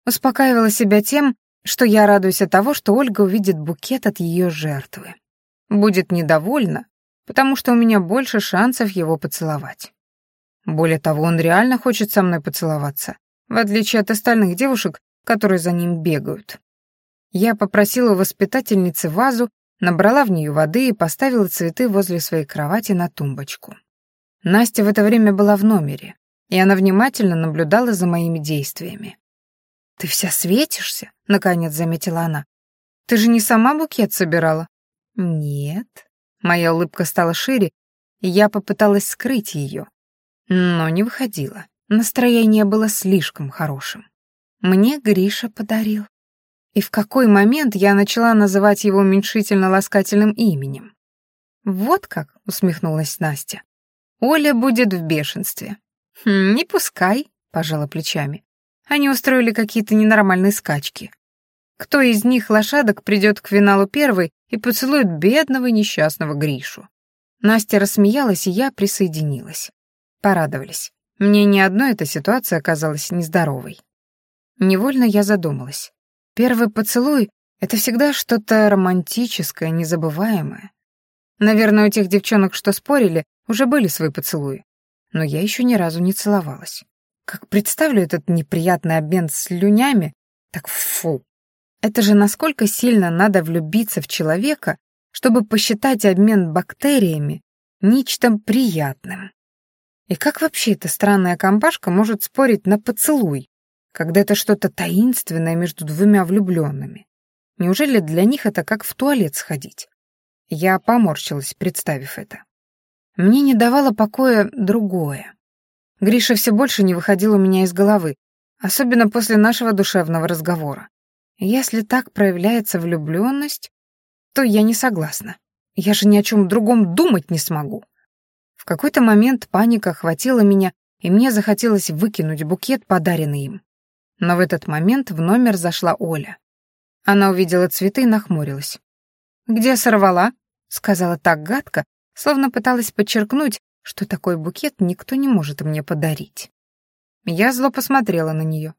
Успокаивала себя тем, что я радуюсь от того, что Ольга увидит букет от ее жертвы. Будет недовольна, потому что у меня больше шансов его поцеловать. Более того, он реально хочет со мной поцеловаться, в отличие от остальных девушек, которые за ним бегают. Я попросила воспитательницы вазу, набрала в нее воды и поставила цветы возле своей кровати на тумбочку. Настя в это время была в номере, и она внимательно наблюдала за моими действиями. «Ты вся светишься?» — наконец заметила она. «Ты же не сама букет собирала?» «Нет», Моя улыбка стала шире, и я попыталась скрыть ее, но не выходила. Настроение было слишком хорошим. Мне Гриша подарил. И в какой момент я начала называть его уменьшительно-ласкательным именем? «Вот как», — усмехнулась Настя. «Оля будет в бешенстве». «Хм, «Не пускай», — пожала плечами. Они устроили какие-то ненормальные скачки. Кто из них лошадок придет к финалу первой и поцелует бедного несчастного Гришу? Настя рассмеялась, и я присоединилась. Порадовались. Мне ни одной эта ситуация оказалась нездоровой. Невольно я задумалась. Первый поцелуй — это всегда что-то романтическое, незабываемое. Наверное, у тех девчонок, что спорили, уже были свои поцелуи. Но я еще ни разу не целовалась. Как представлю этот неприятный обмен слюнями, так фу. Это же насколько сильно надо влюбиться в человека, чтобы посчитать обмен бактериями нечто приятным. И как вообще эта странная компашка может спорить на поцелуй, когда это что-то таинственное между двумя влюбленными? Неужели для них это как в туалет сходить? Я поморщилась, представив это. Мне не давало покоя другое. Гриша все больше не выходил у меня из головы, особенно после нашего душевного разговора. Если так проявляется влюбленность, то я не согласна. Я же ни о чем другом думать не смогу. В какой-то момент паника охватила меня, и мне захотелось выкинуть букет, подаренный им. Но в этот момент в номер зашла Оля. Она увидела цветы и нахмурилась. «Где сорвала?» — сказала так гадко, словно пыталась подчеркнуть, что такой букет никто не может мне подарить. Я зло посмотрела на нее.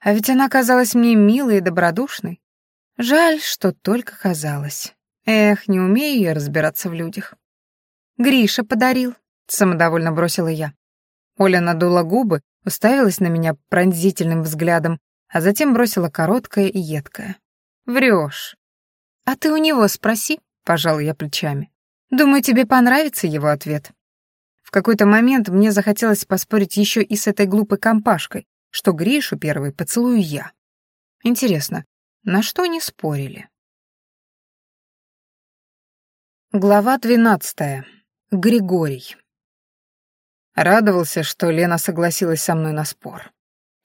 А ведь она казалась мне милой и добродушной. Жаль, что только казалось. Эх, не умею я разбираться в людях. «Гриша подарил», — самодовольно бросила я. Оля надула губы, уставилась на меня пронзительным взглядом, а затем бросила короткое и едкое. «Врешь». «А ты у него спроси», — пожал я плечами. «Думаю, тебе понравится его ответ». В какой-то момент мне захотелось поспорить еще и с этой глупой компашкой, что Гришу первый поцелую я. Интересно, на что они спорили? Глава двенадцатая. Григорий. Радовался, что Лена согласилась со мной на спор,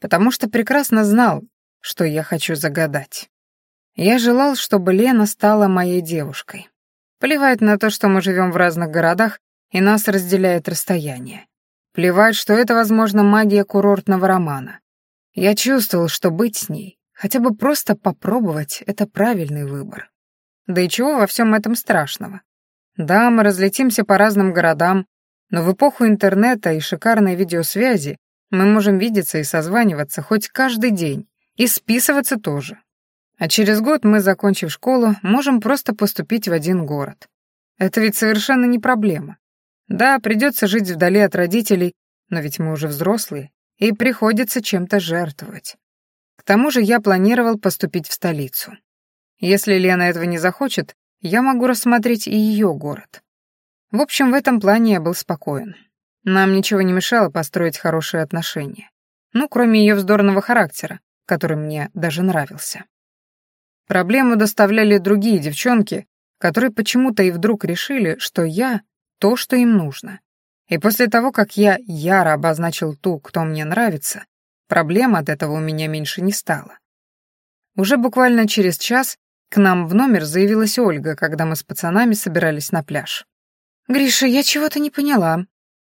потому что прекрасно знал, что я хочу загадать. Я желал, чтобы Лена стала моей девушкой. Плевать на то, что мы живем в разных городах, и нас разделяет расстояние. Плевать, что это, возможно, магия курортного романа. Я чувствовал, что быть с ней, хотя бы просто попробовать, это правильный выбор. Да и чего во всем этом страшного? Да, мы разлетимся по разным городам, но в эпоху интернета и шикарной видеосвязи мы можем видеться и созваниваться хоть каждый день, и списываться тоже. А через год мы, закончив школу, можем просто поступить в один город. Это ведь совершенно не проблема. Да, придется жить вдали от родителей, но ведь мы уже взрослые, и приходится чем-то жертвовать. К тому же я планировал поступить в столицу. Если Лена этого не захочет, я могу рассмотреть и ее город. В общем, в этом плане я был спокоен. Нам ничего не мешало построить хорошие отношения. Ну, кроме ее вздорного характера, который мне даже нравился. Проблему доставляли другие девчонки, которые почему-то и вдруг решили, что я — то, что им нужно. И после того, как я яро обозначил ту, кто мне нравится, проблем от этого у меня меньше не стало. Уже буквально через час к нам в номер заявилась Ольга, когда мы с пацанами собирались на пляж. «Гриша, я чего-то не поняла.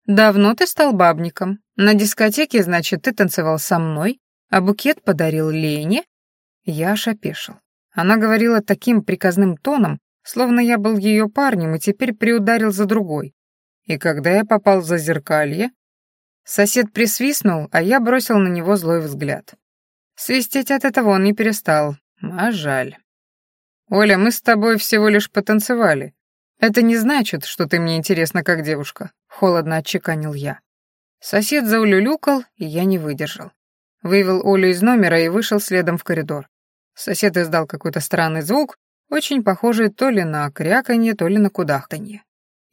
Давно ты стал бабником? На дискотеке, значит, ты танцевал со мной, а букет подарил Лене?» Я аж опешил. Она говорила таким приказным тоном, словно я был ее парнем и теперь приударил за другой. И когда я попал в зазеркалье, сосед присвистнул, а я бросил на него злой взгляд. Свистеть от этого он не перестал, а жаль. «Оля, мы с тобой всего лишь потанцевали. Это не значит, что ты мне интересна как девушка», — холодно отчеканил я. Сосед заулюлюкал, и я не выдержал. Вывел Олю из номера и вышел следом в коридор. Сосед издал какой-то странный звук, очень похожий то ли на кряканье, то ли на кудахтанье.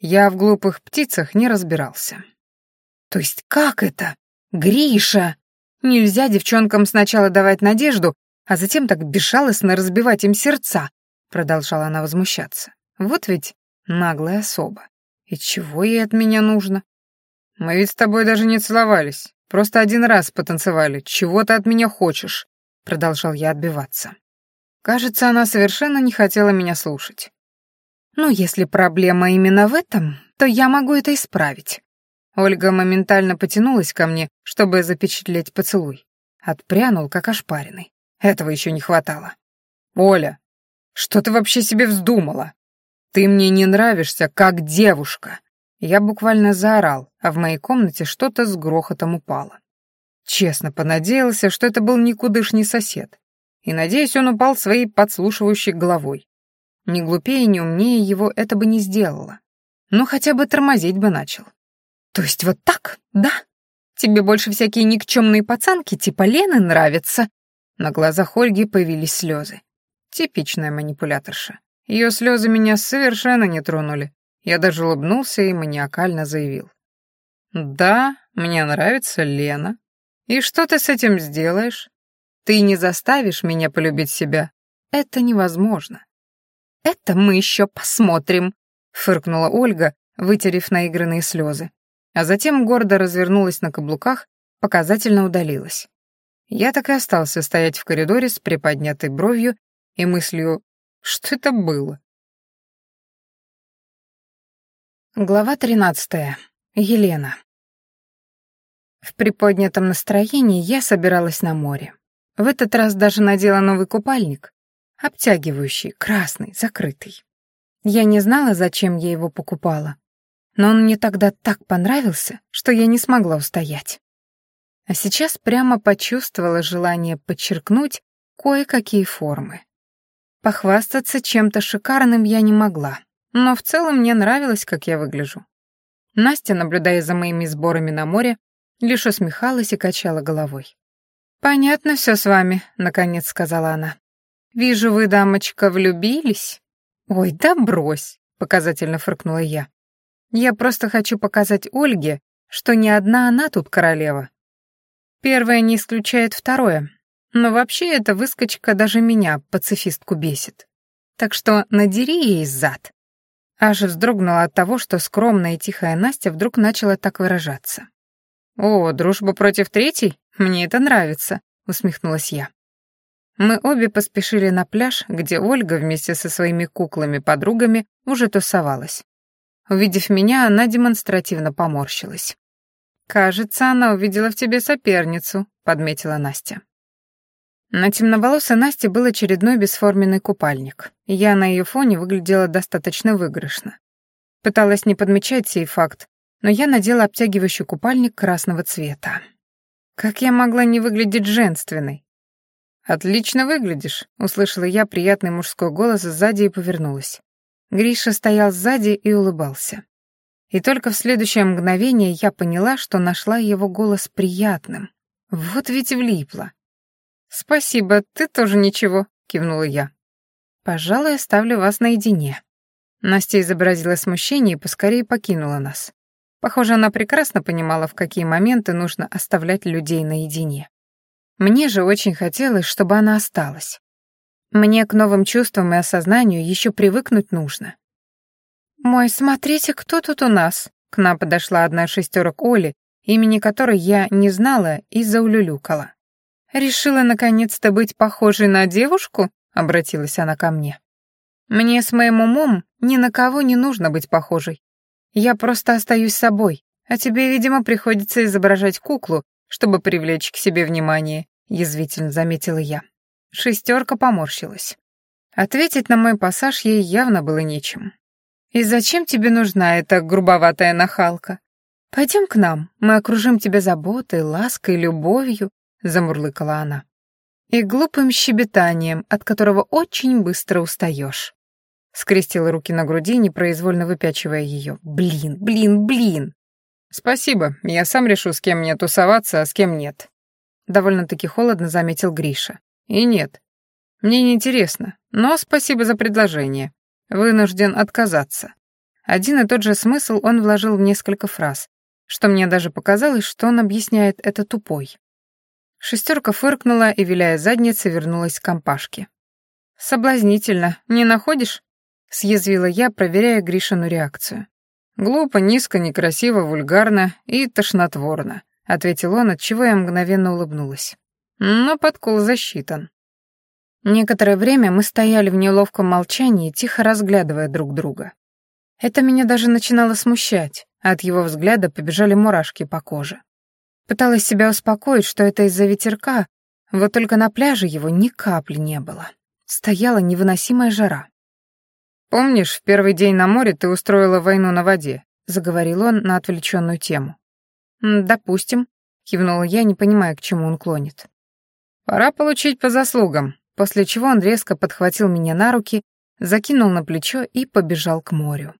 Я в глупых птицах не разбирался. «То есть как это? Гриша! Нельзя девчонкам сначала давать надежду, а затем так безжалостно разбивать им сердца, Продолжала она возмущаться. Вот ведь наглая особа. И чего ей от меня нужно? Мы ведь с тобой даже не целовались. Просто один раз потанцевали. Чего ты от меня хочешь?» Продолжал я отбиваться. Кажется, она совершенно не хотела меня слушать. «Ну, если проблема именно в этом, то я могу это исправить». Ольга моментально потянулась ко мне, чтобы запечатлеть поцелуй. Отпрянул, как ошпаренный. Этого еще не хватало. «Оля, что ты вообще себе вздумала? Ты мне не нравишься, как девушка!» Я буквально заорал, а в моей комнате что-то с грохотом упало. Честно понадеялся, что это был никудышний сосед. И, надеюсь, он упал своей подслушивающей головой. Ни глупее, ни умнее его это бы не сделало. Ну, хотя бы тормозить бы начал. То есть вот так, да? Тебе больше всякие никчемные пацанки типа Лены нравятся? На глазах Ольги появились слезы. Типичная манипуляторша. Ее слезы меня совершенно не тронули. Я даже улыбнулся и маниакально заявил. «Да, мне нравится Лена. И что ты с этим сделаешь? Ты не заставишь меня полюбить себя. Это невозможно». «Это мы еще посмотрим», — фыркнула Ольга, вытерев наигранные слезы. А затем гордо развернулась на каблуках, показательно удалилась. Я так и остался стоять в коридоре с приподнятой бровью и мыслью, что это было. Глава 13. Елена. В приподнятом настроении я собиралась на море. В этот раз даже надела новый купальник, обтягивающий, красный, закрытый. Я не знала, зачем я его покупала, но он мне тогда так понравился, что я не смогла устоять. А сейчас прямо почувствовала желание подчеркнуть кое-какие формы. Похвастаться чем-то шикарным я не могла, но в целом мне нравилось, как я выгляжу. Настя, наблюдая за моими сборами на море, лишь усмехалась и качала головой. «Понятно все с вами», — наконец сказала она. «Вижу, вы, дамочка, влюбились?» «Ой, да брось», — показательно фыркнула я. «Я просто хочу показать Ольге, что не одна она тут королева. Первое не исключает второе, но вообще эта выскочка даже меня, пацифистку, бесит. Так что надери ей зад». Аж вздрогнула от того, что скромная и тихая Настя вдруг начала так выражаться. «О, дружба против третьей? Мне это нравится», — усмехнулась я. Мы обе поспешили на пляж, где Ольга вместе со своими куклами-подругами уже тусовалась. Увидев меня, она демонстративно поморщилась. «Кажется, она увидела в тебе соперницу», — подметила Настя. На темноволосой Насте был очередной бесформенный купальник, и я на ее фоне выглядела достаточно выигрышно. Пыталась не подмечать сей факт, но я надела обтягивающий купальник красного цвета. Как я могла не выглядеть женственной? «Отлично выглядишь», — услышала я приятный мужской голос сзади и повернулась. Гриша стоял сзади и улыбался. И только в следующее мгновение я поняла, что нашла его голос приятным. Вот ведь влипла. «Спасибо, ты тоже ничего», — кивнула я. «Пожалуй, оставлю вас наедине». Настя изобразила смущение и поскорее покинула нас. Похоже, она прекрасно понимала, в какие моменты нужно оставлять людей наедине. Мне же очень хотелось, чтобы она осталась. Мне к новым чувствам и осознанию еще привыкнуть нужно. «Мой, смотрите, кто тут у нас?» К нам подошла одна из шестерок Оли, имени которой я не знала и заулюлюкала. «Решила наконец-то быть похожей на девушку?» — обратилась она ко мне. «Мне с моим умом ни на кого не нужно быть похожей. Я просто остаюсь собой, а тебе, видимо, приходится изображать куклу, чтобы привлечь к себе внимание», — язвительно заметила я. Шестерка поморщилась. Ответить на мой пассаж ей явно было нечем. «И зачем тебе нужна эта грубоватая нахалка? Пойдем к нам, мы окружим тебя заботой, лаской, любовью, — замурлыкала она. «И глупым щебетанием, от которого очень быстро устаешь». Скрестила руки на груди, непроизвольно выпячивая ее. «Блин, блин, блин!» «Спасибо, я сам решу, с кем мне тусоваться, а с кем нет». Довольно-таки холодно заметил Гриша. «И нет. Мне не интересно, но спасибо за предложение. Вынужден отказаться». Один и тот же смысл он вложил в несколько фраз, что мне даже показалось, что он объясняет это тупой. Шестерка фыркнула и, виляя задницей, вернулась к компашке. «Соблазнительно, не находишь?» — съязвила я, проверяя Гришину реакцию. «Глупо, низко, некрасиво, вульгарно и тошнотворно», — ответил он, отчего я мгновенно улыбнулась. Но подкол засчитан. Некоторое время мы стояли в неловком молчании, тихо разглядывая друг друга. Это меня даже начинало смущать, а от его взгляда побежали мурашки по коже. Пыталась себя успокоить, что это из-за ветерка, вот только на пляже его ни капли не было. Стояла невыносимая жара. «Помнишь, в первый день на море ты устроила войну на воде?» — заговорил он на отвлеченную тему. «Допустим», — кивнула я, не понимая, к чему он клонит. «Пора получить по заслугам», после чего он резко подхватил меня на руки, закинул на плечо и побежал к морю.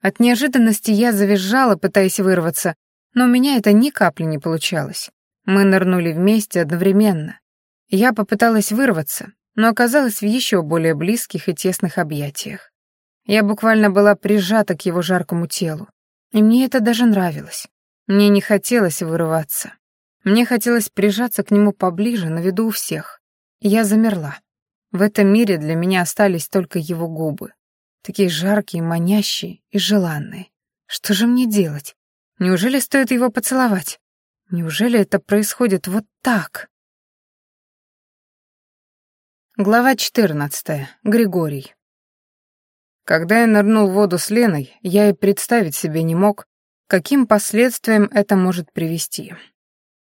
От неожиданности я завизжала, пытаясь вырваться, но у меня это ни капли не получалось. Мы нырнули вместе одновременно. Я попыталась вырваться, но оказалась в еще более близких и тесных объятиях. Я буквально была прижата к его жаркому телу, и мне это даже нравилось. Мне не хотелось вырываться. Мне хотелось прижаться к нему поближе, на виду у всех. я замерла. В этом мире для меня остались только его губы. Такие жаркие, манящие и желанные. Что же мне делать? Неужели стоит его поцеловать? Неужели это происходит вот так? Глава 14. Григорий. Когда я нырнул в воду с Леной, я и представить себе не мог, каким последствиям это может привести.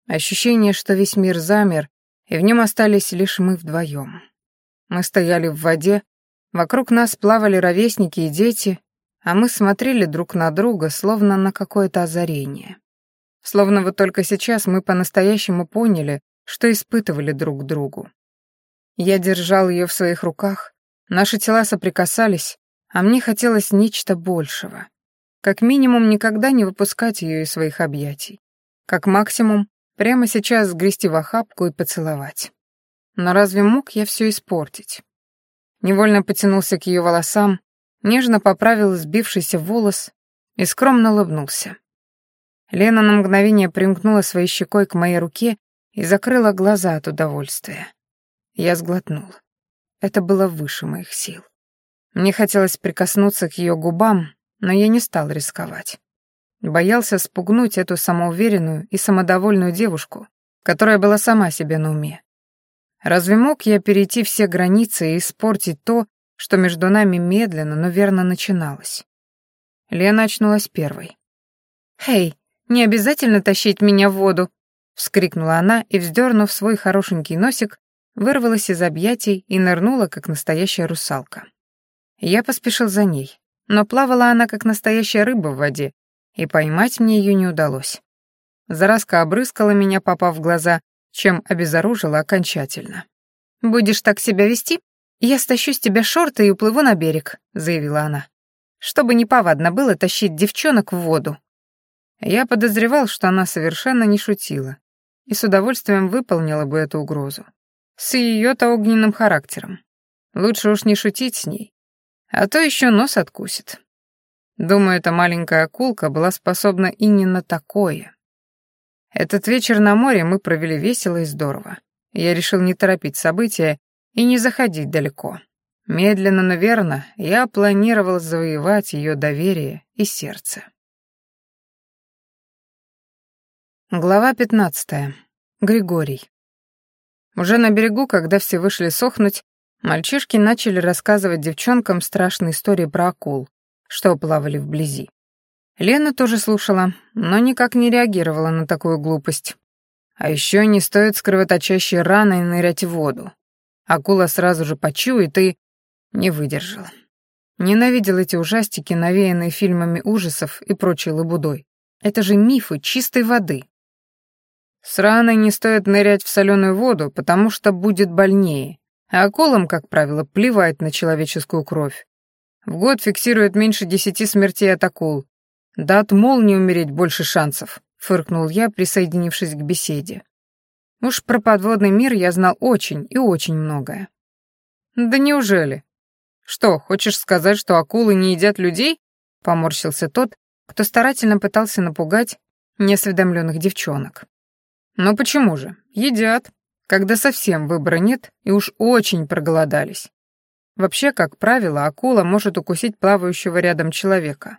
Ощущение, что весь мир замер, и в нем остались лишь мы вдвоем. Мы стояли в воде, вокруг нас плавали ровесники и дети, а мы смотрели друг на друга, словно на какое-то озарение. Словно вот только сейчас мы по-настоящему поняли, что испытывали друг другу. Я держал ее в своих руках, наши тела соприкасались, а мне хотелось нечто большего. Как минимум, никогда не выпускать ее из своих объятий. Как максимум, прямо сейчас сгрести в охапку и поцеловать. Но разве мог я все испортить? Невольно потянулся к ее волосам, нежно поправил сбившийся волос и скромно улыбнулся. Лена на мгновение примкнула своей щекой к моей руке и закрыла глаза от удовольствия. Я сглотнул. Это было выше моих сил. Мне хотелось прикоснуться к ее губам, но я не стал рисковать. Боялся спугнуть эту самоуверенную и самодовольную девушку, которая была сама себе на уме. Разве мог я перейти все границы и испортить то, что между нами медленно, но верно начиналось? Лена очнулась первой. «Хей, не обязательно тащить меня в воду!» — вскрикнула она и, вздернув свой хорошенький носик, вырвалась из объятий и нырнула, как настоящая русалка. Я поспешил за ней, но плавала она, как настоящая рыба в воде, и поймать мне ее не удалось. Заразка обрыскала меня, попав в глаза, чем обезоружила окончательно. «Будешь так себя вести, я стащу с тебя шорты и уплыву на берег», — заявила она. «Чтобы неповадно было тащить девчонок в воду». Я подозревал, что она совершенно не шутила, и с удовольствием выполнила бы эту угрозу. С ее-то огненным характером. Лучше уж не шутить с ней, а то еще нос откусит. Думаю, эта маленькая акулка была способна и не на такое. Этот вечер на море мы провели весело и здорово. Я решил не торопить события и не заходить далеко. Медленно, но верно, я планировал завоевать ее доверие и сердце. Глава пятнадцатая. Григорий. Уже на берегу, когда все вышли сохнуть, мальчишки начали рассказывать девчонкам страшные истории про акул, что плавали вблизи. Лена тоже слушала, но никак не реагировала на такую глупость. А еще не стоит с кровоточащей раной нырять в воду. Акула сразу же почует и... Не выдержала. Ненавидел эти ужастики, навеянные фильмами ужасов и прочей лабудой. Это же мифы чистой воды. С раной не стоит нырять в соленую воду, потому что будет больнее. А акулам, как правило, плевать на человеческую кровь. В год фиксируют меньше десяти смертей от акул. Да от молнии умереть больше шансов, фыркнул я, присоединившись к беседе. Уж про подводный мир я знал очень и очень многое. Да неужели? Что, хочешь сказать, что акулы не едят людей? Поморщился тот, кто старательно пытался напугать неосведомленных девчонок. Но почему же? Едят, когда совсем выбора нет и уж очень проголодались. Вообще, как правило, акула может укусить плавающего рядом человека.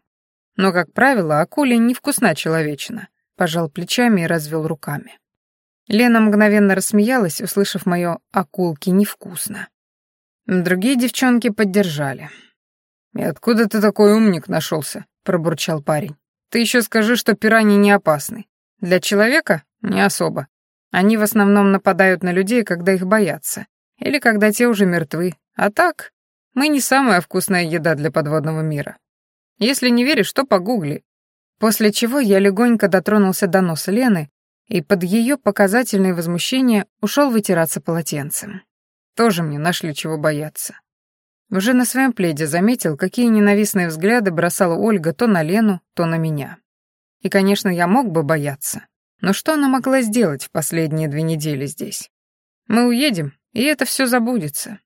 Но, как правило, акуле невкусна человечина, пожал плечами и развел руками. Лена мгновенно рассмеялась, услышав мое «акулки невкусно». Другие девчонки поддержали. «И откуда ты такой умник нашелся?» — пробурчал парень. «Ты еще скажи, что пираньи не опасны. Для человека — не особо. Они в основном нападают на людей, когда их боятся. Или когда те уже мертвы. А так, мы не самая вкусная еда для подводного мира. Если не веришь, то погугли». После чего я легонько дотронулся до носа Лены и под ее показательное возмущение ушел вытираться полотенцем. Тоже мне нашли чего бояться. Уже на своем пледе заметил, какие ненавистные взгляды бросала Ольга то на Лену, то на меня. И, конечно, я мог бы бояться. Но что она могла сделать в последние две недели здесь? Мы уедем, и это все забудется.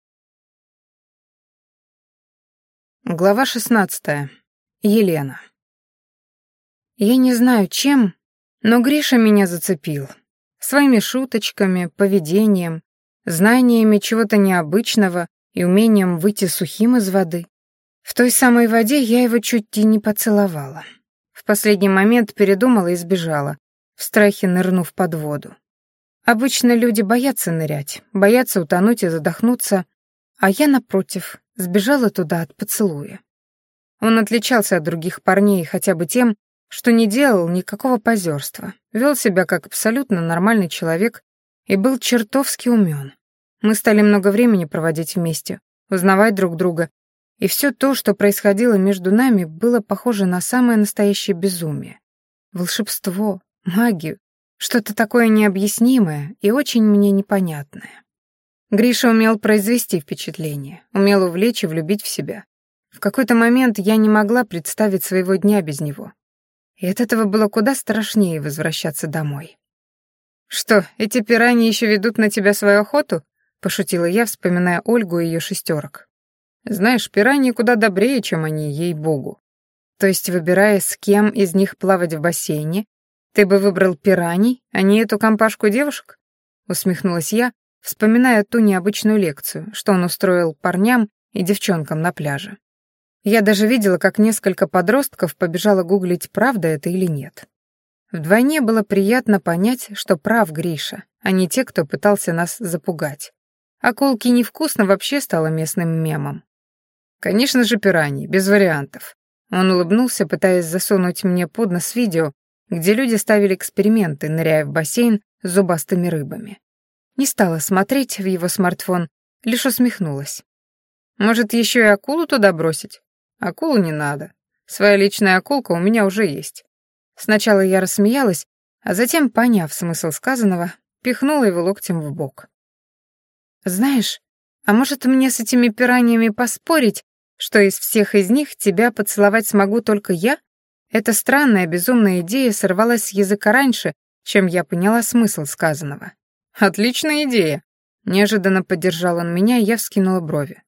Глава шестнадцатая. Елена. Я не знаю, чем, но Гриша меня зацепил. Своими шуточками, поведением, знаниями чего-то необычного и умением выйти сухим из воды. В той самой воде я его чуть и не поцеловала. В последний момент передумала и сбежала, в страхе нырнув под воду. Обычно люди боятся нырять, боятся утонуть и задохнуться, а я, напротив, сбежала туда от поцелуя. Он отличался от других парней хотя бы тем, что не делал никакого позерства, вел себя как абсолютно нормальный человек и был чертовски умен. Мы стали много времени проводить вместе, узнавать друг друга, и все то, что происходило между нами, было похоже на самое настоящее безумие. Волшебство, магию, что-то такое необъяснимое и очень мне непонятное. Гриша умел произвести впечатление, умел увлечь и влюбить в себя. В какой-то момент я не могла представить своего дня без него. И от этого было куда страшнее возвращаться домой. «Что, эти пираньи еще ведут на тебя свою охоту?» — пошутила я, вспоминая Ольгу и ее шестерок. «Знаешь, пираньи куда добрее, чем они, ей-богу. То есть, выбирая, с кем из них плавать в бассейне, ты бы выбрал пираний, а не эту компашку девушек?» — усмехнулась я, вспоминая ту необычную лекцию, что он устроил парням и девчонкам на пляже. Я даже видела, как несколько подростков побежало гуглить, правда это или нет. Вдвойне было приятно понять, что прав Гриша, а не те, кто пытался нас запугать. Акулки невкусно вообще стало местным мемом. Конечно же, пираньи, без вариантов. Он улыбнулся, пытаясь засунуть мне под нос видео, где люди ставили эксперименты, ныряя в бассейн с зубастыми рыбами. Не стала смотреть в его смартфон, лишь усмехнулась. Может, еще и акулу туда бросить? Акулу не надо. Своя личная акулка у меня уже есть. Сначала я рассмеялась, а затем, поняв смысл сказанного, пихнула его локтем в бок. «Знаешь, а может мне с этими пираньями поспорить, что из всех из них тебя поцеловать смогу только я?» Эта странная, безумная идея сорвалась с языка раньше, чем я поняла смысл сказанного. «Отличная идея!» Неожиданно поддержал он меня, и я вскинула брови.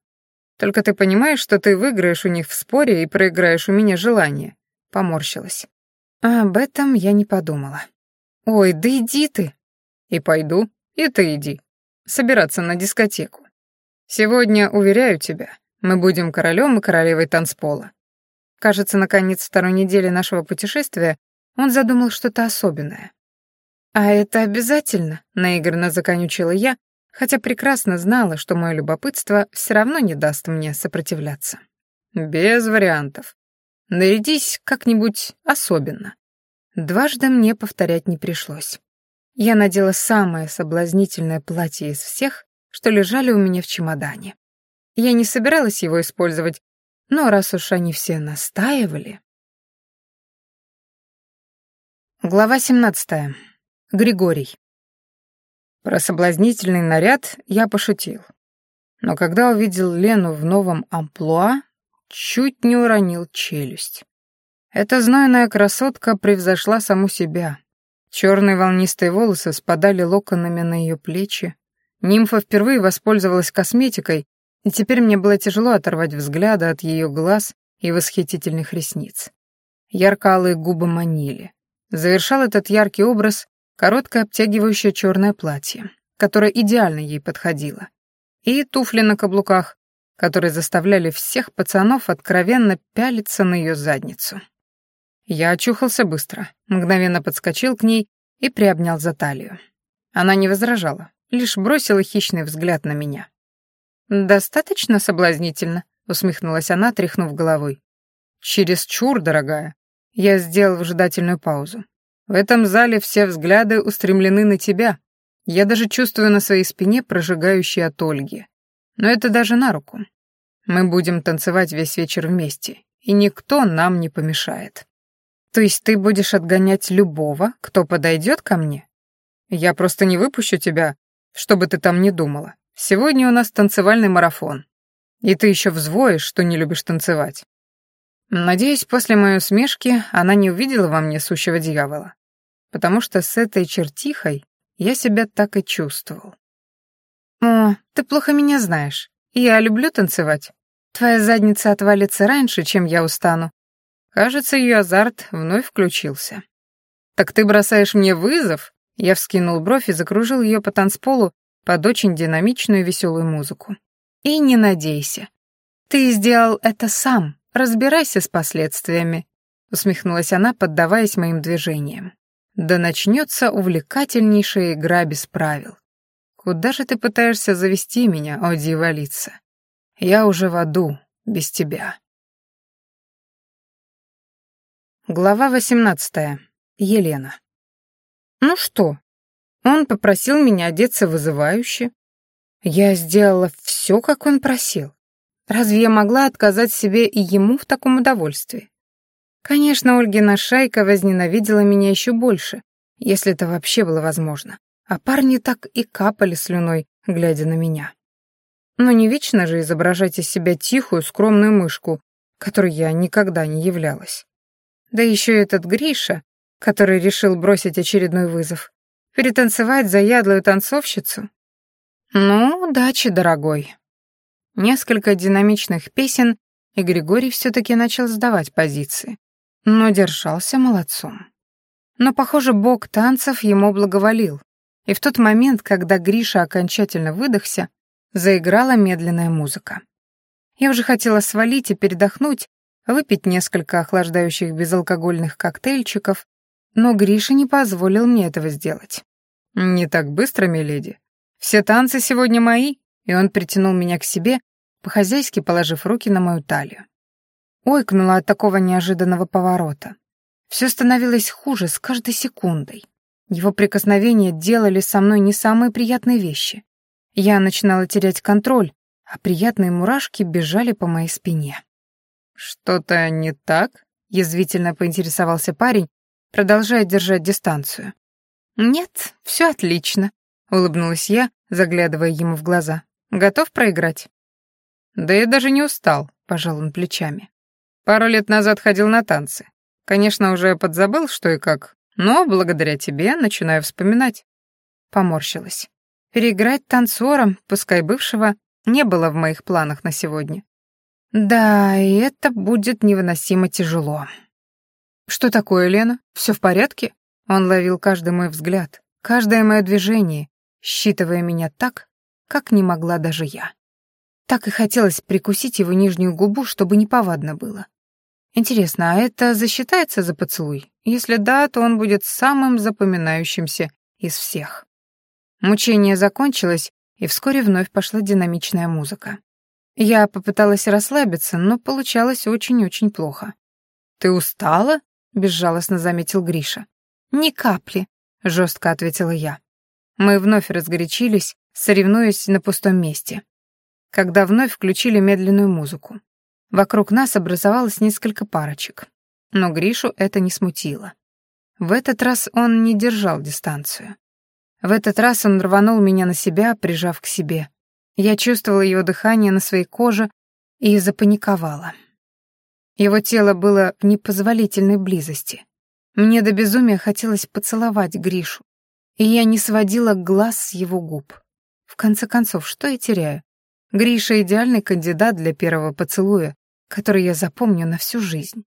Только ты понимаешь, что ты выиграешь у них в споре и проиграешь у меня желание?» Поморщилась. А об этом я не подумала. «Ой, да иди ты!» «И пойду, и ты иди. Собираться на дискотеку. Сегодня, уверяю тебя, мы будем королем и королевой танцпола». Кажется, на конец второй недели нашего путешествия он задумал что-то особенное. «А это обязательно?» — наигранно законючила я, хотя прекрасно знала, что мое любопытство все равно не даст мне сопротивляться. Без вариантов. Нарядись как-нибудь особенно. Дважды мне повторять не пришлось. Я надела самое соблазнительное платье из всех, что лежали у меня в чемодане. Я не собиралась его использовать, но раз уж они все настаивали... Глава 17. Григорий. Про соблазнительный наряд я пошутил. Но когда увидел Лену в новом амплуа, чуть не уронил челюсть. Эта знойная красотка превзошла саму себя. Черные волнистые волосы спадали локонами на ее плечи. Нимфа впервые воспользовалась косметикой, и теперь мне было тяжело оторвать взгляда от ее глаз и восхитительных ресниц. Ярко-алые губы манили. Завершал этот яркий образ короткое обтягивающее черное платье, которое идеально ей подходило, и туфли на каблуках, которые заставляли всех пацанов откровенно пялиться на ее задницу. Я очухался быстро, мгновенно подскочил к ней и приобнял за талию. Она не возражала, лишь бросила хищный взгляд на меня. «Достаточно соблазнительно», — усмехнулась она, тряхнув головой. «Через чур, дорогая». Я сделал выжидательную паузу. «В этом зале все взгляды устремлены на тебя. Я даже чувствую на своей спине прожигающие от Ольги. Но это даже на руку. Мы будем танцевать весь вечер вместе, и никто нам не помешает. То есть ты будешь отгонять любого, кто подойдет ко мне? Я просто не выпущу тебя, чтобы ты там не думала. Сегодня у нас танцевальный марафон. И ты еще взвоишь, что не любишь танцевать. Надеюсь, после моей усмешки она не увидела во мне сущего дьявола. Потому что с этой чертихой я себя так и чувствовал. «О, ты плохо меня знаешь. Я люблю танцевать. Твоя задница отвалится раньше, чем я устану». Кажется, ее азарт вновь включился. «Так ты бросаешь мне вызов?» Я вскинул бровь и закружил ее по танцполу под очень динамичную и веселую музыку. «И не надейся. Ты сделал это сам, разбирайся с последствиями», усмехнулась она, поддаваясь моим движениям. «Да начнется увлекательнейшая игра без правил. Куда же ты пытаешься завести меня, о дьяволица? Я уже в аду, без тебя». Глава восемнадцатая. Елена. Ну что? Он попросил меня одеться вызывающе. Я сделала все, как он просил. Разве я могла отказать себе и ему в таком удовольствии? Конечно, Ольгина шайка возненавидела меня еще больше, если это вообще было возможно. А парни так и капали слюной, глядя на меня. Но не вечно же изображать из себя тихую, скромную мышку, которой я никогда не являлась. Да еще этот Гриша, который решил бросить очередной вызов. Перетанцевать заядлую танцовщицу? Ну, удачи, дорогой. Несколько динамичных песен, и Григорий все-таки начал сдавать позиции. Но держался молодцом. Но, похоже, бог танцев ему благоволил. И в тот момент, когда Гриша окончательно выдохся, заиграла медленная музыка. Я уже хотела свалить и передохнуть, выпить несколько охлаждающих безалкогольных коктейльчиков, но Гриша не позволил мне этого сделать. «Не так быстро, миледи. Все танцы сегодня мои», и он притянул меня к себе, по-хозяйски положив руки на мою талию. Ойкнула от такого неожиданного поворота. Все становилось хуже с каждой секундой. Его прикосновения делали со мной не самые приятные вещи. Я начинала терять контроль, а приятные мурашки бежали по моей спине. «Что-то не так?» — язвительно поинтересовался парень, продолжая держать дистанцию. «Нет, все отлично», — улыбнулась я, заглядывая ему в глаза. «Готов проиграть?» «Да я даже не устал», — пожал он плечами. «Пару лет назад ходил на танцы. Конечно, уже подзабыл, что и как, но благодаря тебе начинаю вспоминать». Поморщилась. Переиграть танцором, пускай бывшего, не было в моих планах на сегодня. Да, и это будет невыносимо тяжело. «Что такое, Лена? Все в порядке?» Он ловил каждый мой взгляд, каждое мое движение, считывая меня так, как не могла даже я. Так и хотелось прикусить его нижнюю губу, чтобы неповадно было. Интересно, а это засчитается за поцелуй? Если да, то он будет самым запоминающимся из всех. Мучение закончилось, и вскоре вновь пошла динамичная музыка. Я попыталась расслабиться, но получалось очень-очень плохо. «Ты устала?» — безжалостно заметил Гриша. «Ни капли», — жестко ответила я. Мы вновь разгорячились, соревнуясь на пустом месте. Когда вновь включили медленную музыку. Вокруг нас образовалось несколько парочек. Но Гришу это не смутило. В этот раз он не держал дистанцию. В этот раз он рванул меня на себя, прижав к себе. Я чувствовала его дыхание на своей коже и запаниковала. Его тело было в непозволительной близости. Мне до безумия хотелось поцеловать Гришу, и я не сводила глаз с его губ. В конце концов, что я теряю? Гриша — идеальный кандидат для первого поцелуя, который я запомню на всю жизнь.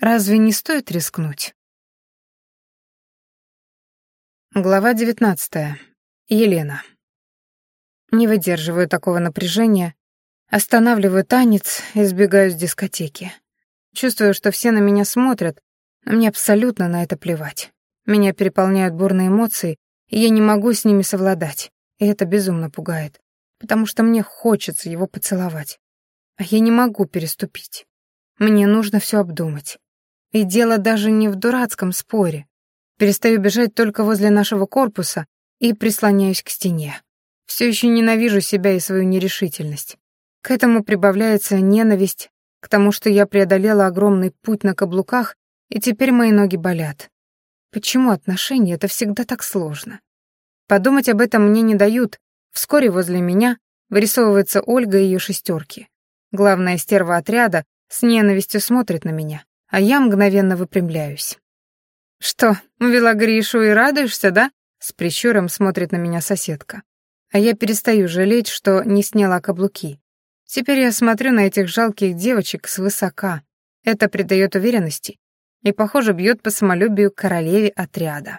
Разве не стоит рискнуть? Глава девятнадцатая. Елена. Не выдерживаю такого напряжения, останавливаю танец и сбегаю с дискотеки. Чувствую, что все на меня смотрят, Но мне абсолютно на это плевать. Меня переполняют бурные эмоции, и я не могу с ними совладать. И это безумно пугает, потому что мне хочется его поцеловать. А я не могу переступить. Мне нужно все обдумать. И дело даже не в дурацком споре. Перестаю бежать только возле нашего корпуса и прислоняюсь к стене. Все еще ненавижу себя и свою нерешительность. К этому прибавляется ненависть к тому, что я преодолела огромный путь на каблуках, и теперь мои ноги болят. Почему отношения — это всегда так сложно? Подумать об этом мне не дают. Вскоре возле меня вырисовывается Ольга и ее шестерки. Главная стерва отряда с ненавистью смотрит на меня, а я мгновенно выпрямляюсь. «Что, увела Гришу и радуешься, да?» С прищуром смотрит на меня соседка. А я перестаю жалеть, что не сняла каблуки. Теперь я смотрю на этих жалких девочек свысока. Это придает уверенности и, похоже, бьет по самолюбию королеве отряда.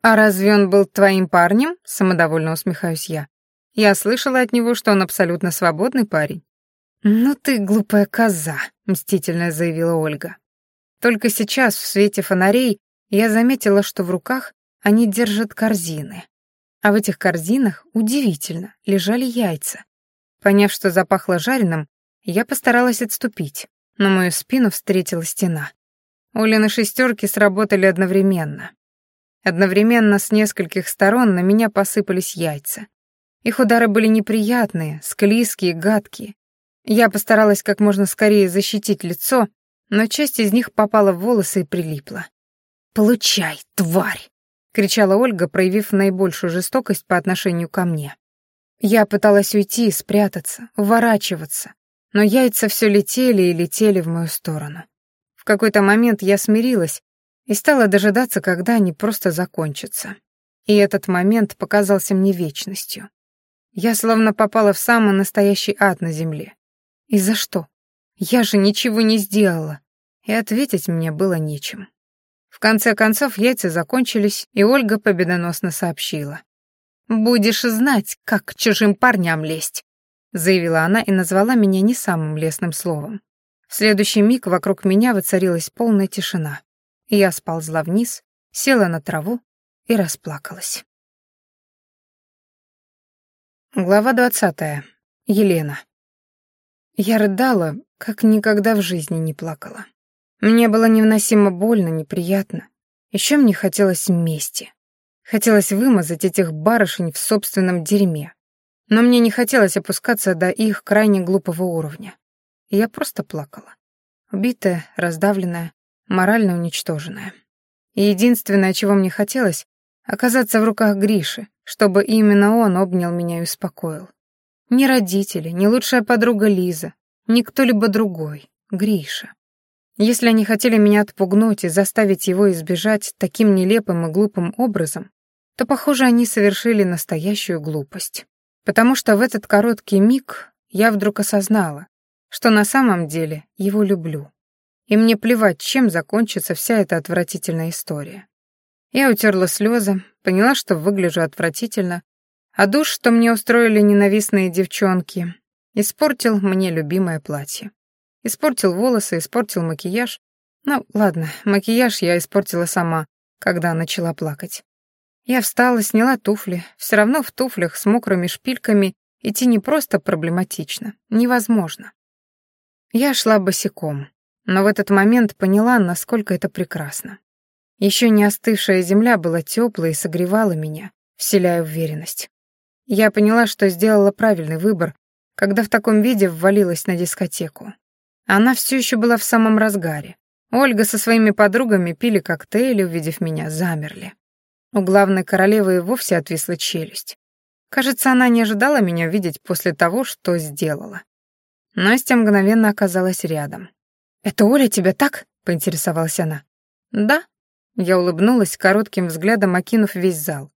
«А разве он был твоим парнем?» — самодовольно усмехаюсь я. Я слышала от него, что он абсолютно свободный парень. «Ну ты глупая коза», — мстительно заявила Ольга. Только сейчас, в свете фонарей, я заметила, что в руках они держат корзины. А в этих корзинах, удивительно, лежали яйца. Поняв, что запахло жареным, я постаралась отступить, но мою спину встретила стена. Олины шестерки сработали одновременно. Одновременно с нескольких сторон на меня посыпались яйца. Их удары были неприятные, склизкие, гадкие. Я постаралась как можно скорее защитить лицо, но часть из них попала в волосы и прилипла. «Получай, тварь!» — кричала Ольга, проявив наибольшую жестокость по отношению ко мне. Я пыталась уйти, спрятаться, уворачиваться, но яйца все летели и летели в мою сторону. В какой-то момент я смирилась и стала дожидаться, когда они просто закончатся. И этот момент показался мне вечностью. Я словно попала в самый настоящий ад на земле. И за что? Я же ничего не сделала. И ответить мне было нечем. В конце концов яйца закончились, и Ольга победоносно сообщила. «Будешь знать, как к чужим парням лезть», — заявила она и назвала меня не самым лестным словом. Следующий миг вокруг меня воцарилась полная тишина. Я сползла вниз, села на траву и расплакалась. Глава двадцатая. Елена. Я рыдала, как никогда в жизни не плакала. Мне было невыносимо больно, неприятно. Еще мне хотелось мести. Хотелось вымазать этих барышень в собственном дерьме. Но мне не хотелось опускаться до их крайне глупого уровня я просто плакала. Убитая, раздавленная, морально уничтоженная. И единственное, чего мне хотелось, оказаться в руках Гриши, чтобы именно он обнял меня и успокоил. Ни родители, ни лучшая подруга Лиза, ни кто-либо другой, Гриша. Если они хотели меня отпугнуть и заставить его избежать таким нелепым и глупым образом, то, похоже, они совершили настоящую глупость. Потому что в этот короткий миг я вдруг осознала, что на самом деле его люблю. И мне плевать, чем закончится вся эта отвратительная история. Я утерла слезы, поняла, что выгляжу отвратительно, а душ, что мне устроили ненавистные девчонки, испортил мне любимое платье. Испортил волосы, испортил макияж. Ну, ладно, макияж я испортила сама, когда начала плакать. Я встала, сняла туфли. Все равно в туфлях с мокрыми шпильками идти не просто проблематично, невозможно. Я шла босиком, но в этот момент поняла, насколько это прекрасно. Еще не остывшая земля была теплой и согревала меня, вселяя уверенность. Я поняла, что сделала правильный выбор, когда в таком виде ввалилась на дискотеку. Она все еще была в самом разгаре. Ольга со своими подругами пили коктейли, увидев меня, замерли. У главной королевы и вовсе отвисла челюсть. Кажется, она не ожидала меня видеть после того, что сделала. Настя мгновенно оказалась рядом. «Это Оля тебя так?» — поинтересовалась она. «Да». Я улыбнулась, коротким взглядом окинув весь зал.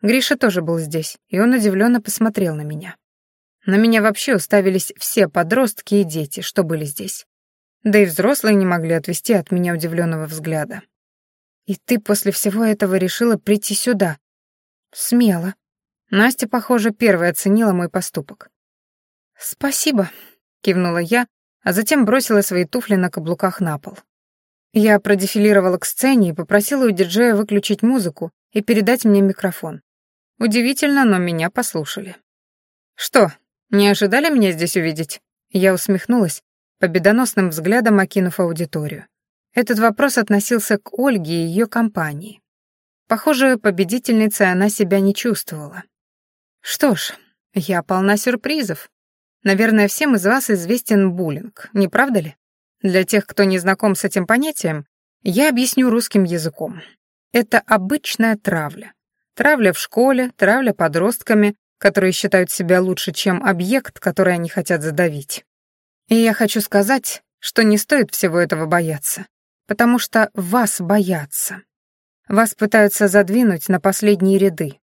Гриша тоже был здесь, и он удивленно посмотрел на меня. На меня вообще уставились все подростки и дети, что были здесь. Да и взрослые не могли отвести от меня удивленного взгляда. «И ты после всего этого решила прийти сюда?» «Смело». Настя, похоже, первая оценила мой поступок. «Спасибо», кивнула я, а затем бросила свои туфли на каблуках на пол. Я продефилировала к сцене и попросила у диджея выключить музыку и передать мне микрофон. Удивительно, но меня послушали. «Что, не ожидали меня здесь увидеть?» Я усмехнулась, победоносным взглядом окинув аудиторию. Этот вопрос относился к Ольге и ее компании. Похоже, победительницей она себя не чувствовала. Что ж, я полна сюрпризов. Наверное, всем из вас известен буллинг, не правда ли? Для тех, кто не знаком с этим понятием, я объясню русским языком. Это обычная травля. Травля в школе, травля подростками, которые считают себя лучше, чем объект, который они хотят задавить. И я хочу сказать, что не стоит всего этого бояться, потому что вас боятся. Вас пытаются задвинуть на последние ряды.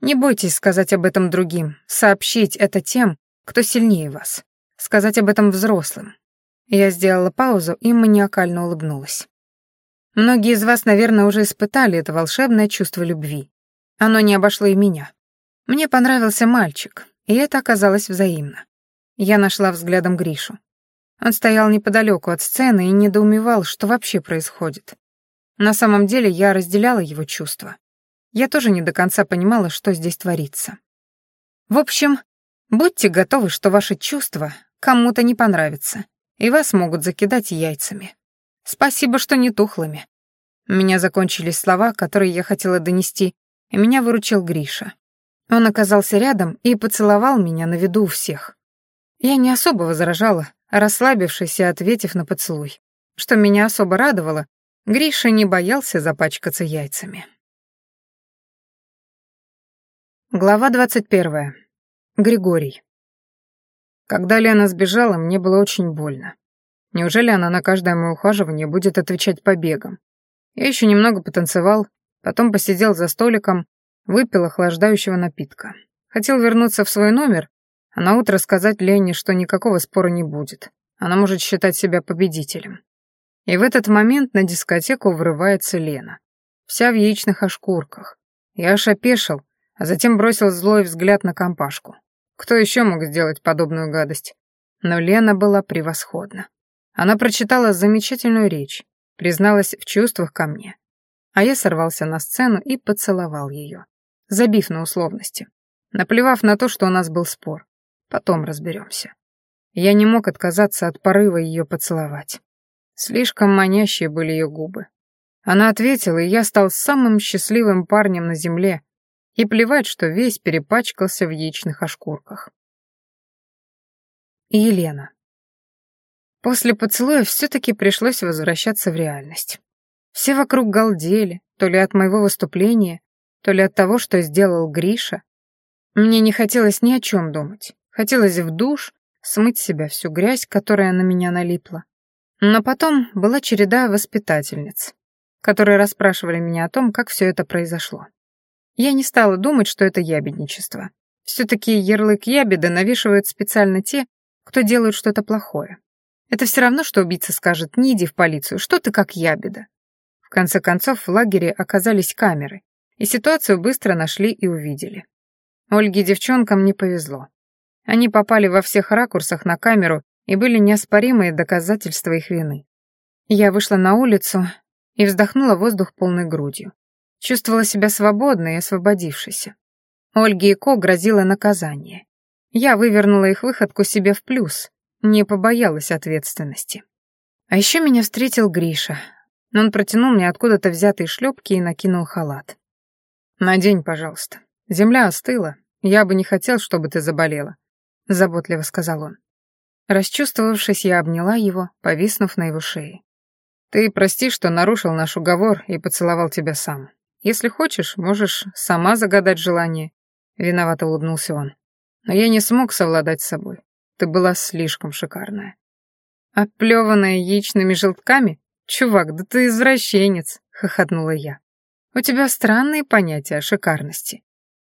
Не бойтесь сказать об этом другим, сообщить это тем, кто сильнее вас, сказать об этом взрослым. Я сделала паузу и маниакально улыбнулась. Многие из вас, наверное, уже испытали это волшебное чувство любви. Оно не обошло и меня. Мне понравился мальчик, и это оказалось взаимно. Я нашла взглядом Гришу. Он стоял неподалеку от сцены и недоумевал, что вообще происходит. На самом деле я разделяла его чувства. Я тоже не до конца понимала, что здесь творится. В общем, будьте готовы, что ваши чувства кому-то не понравятся, и вас могут закидать яйцами. Спасибо, что не тухлыми. У меня закончились слова, которые я хотела донести, и меня выручил Гриша. Он оказался рядом и поцеловал меня на виду у всех. Я не особо возражала, расслабившись и ответив на поцелуй. Что меня особо радовало, Гриша не боялся запачкаться яйцами. Глава двадцать первая. Григорий. Когда Лена сбежала, мне было очень больно. Неужели она на каждое мое ухаживание будет отвечать побегом? Я еще немного потанцевал, потом посидел за столиком, выпил охлаждающего напитка. Хотел вернуться в свой номер, а на утро сказать Лене, что никакого спора не будет. Она может считать себя победителем. И в этот момент на дискотеку врывается Лена. Вся в яичных ошкурках. Я аж опешил, а затем бросил злой взгляд на компашку. Кто еще мог сделать подобную гадость? Но Лена была превосходна. Она прочитала замечательную речь, призналась в чувствах ко мне. А я сорвался на сцену и поцеловал ее, забив на условности, наплевав на то, что у нас был спор. Потом разберемся. Я не мог отказаться от порыва ее поцеловать. Слишком манящие были ее губы. Она ответила, и я стал самым счастливым парнем на земле, и плевать, что весь перепачкался в яичных ошкурках. Елена. После поцелуя все-таки пришлось возвращаться в реальность. Все вокруг галдели, то ли от моего выступления, то ли от того, что сделал Гриша. Мне не хотелось ни о чем думать. Хотелось в душ, смыть себя всю грязь, которая на меня налипла. Но потом была череда воспитательниц, которые расспрашивали меня о том, как все это произошло. Я не стала думать, что это ябедничество. Все-таки ярлык ябеда навешивают специально те, кто делают что-то плохое. Это все равно, что убийца скажет «не иди в полицию, что ты как ябеда». В конце концов, в лагере оказались камеры, и ситуацию быстро нашли и увидели. Ольге девчонкам не повезло. Они попали во всех ракурсах на камеру и были неоспоримые доказательства их вины. Я вышла на улицу и вздохнула воздух полной грудью. Чувствовала себя свободной и освободившейся. Ольге и Ко грозило наказание. Я вывернула их выходку себе в плюс, не побоялась ответственности. А еще меня встретил Гриша. Он протянул мне откуда-то взятые шлепки и накинул халат. «Надень, пожалуйста. Земля остыла. Я бы не хотел, чтобы ты заболела. — заботливо сказал он. Расчувствовавшись, я обняла его, повиснув на его шее. «Ты прости, что нарушил наш уговор и поцеловал тебя сам. Если хочешь, можешь сама загадать желание». Виновато улыбнулся он. «Но я не смог совладать с собой. Ты была слишком шикарная». «Оплеванная яичными желтками? Чувак, да ты извращенец!» — хохотнула я. «У тебя странные понятия о шикарности».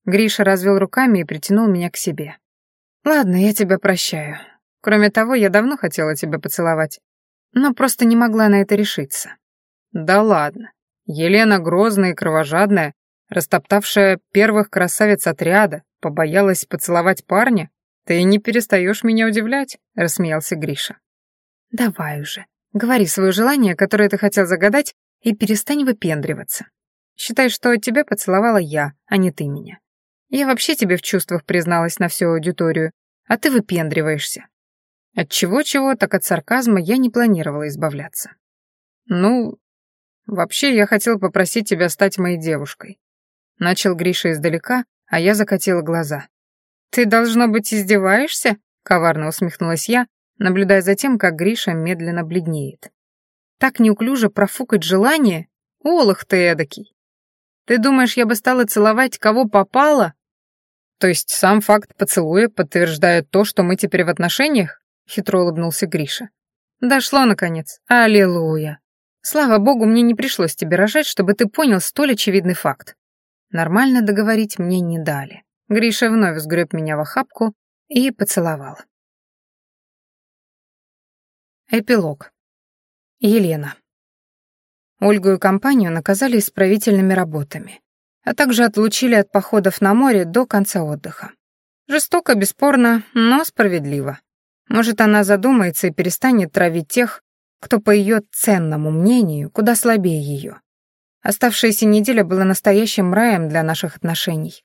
Гриша развел руками и притянул меня к себе. Ладно, я тебя прощаю. Кроме того, я давно хотела тебя поцеловать, но просто не могла на это решиться. Да ладно. Елена грозная и кровожадная, растоптавшая первых красавиц отряда, побоялась поцеловать парня? Ты не перестаешь меня удивлять, рассмеялся Гриша. Давай уже, Говори свое желание, которое ты хотел загадать, и перестань выпендриваться. Считай, что тебя поцеловала я, а не ты меня. Я вообще тебе в чувствах призналась на всю аудиторию, а ты выпендриваешься. От чего-чего, так от сарказма я не планировала избавляться. Ну, вообще я хотел попросить тебя стать моей девушкой. Начал Гриша издалека, а я закатила глаза. Ты, должно быть, издеваешься? Коварно усмехнулась я, наблюдая за тем, как Гриша медленно бледнеет. Так неуклюже профукать желание? Олах ты эдакий. Ты думаешь, я бы стала целовать кого попало? То есть сам факт поцелуя подтверждает то, что мы теперь в отношениях? Хитро улыбнулся Гриша. Дошло, наконец. Аллилуйя. Слава богу, мне не пришлось тебе рожать, чтобы ты понял столь очевидный факт. Нормально договорить мне не дали. Гриша вновь сгреб меня в охапку и поцеловал. Эпилог. Елена. Ольгу и компанию наказали исправительными работами, а также отлучили от походов на море до конца отдыха. Жестоко, бесспорно, но справедливо. Может, она задумается и перестанет травить тех, кто, по ее ценному мнению, куда слабее ее. Оставшаяся неделя была настоящим раем для наших отношений.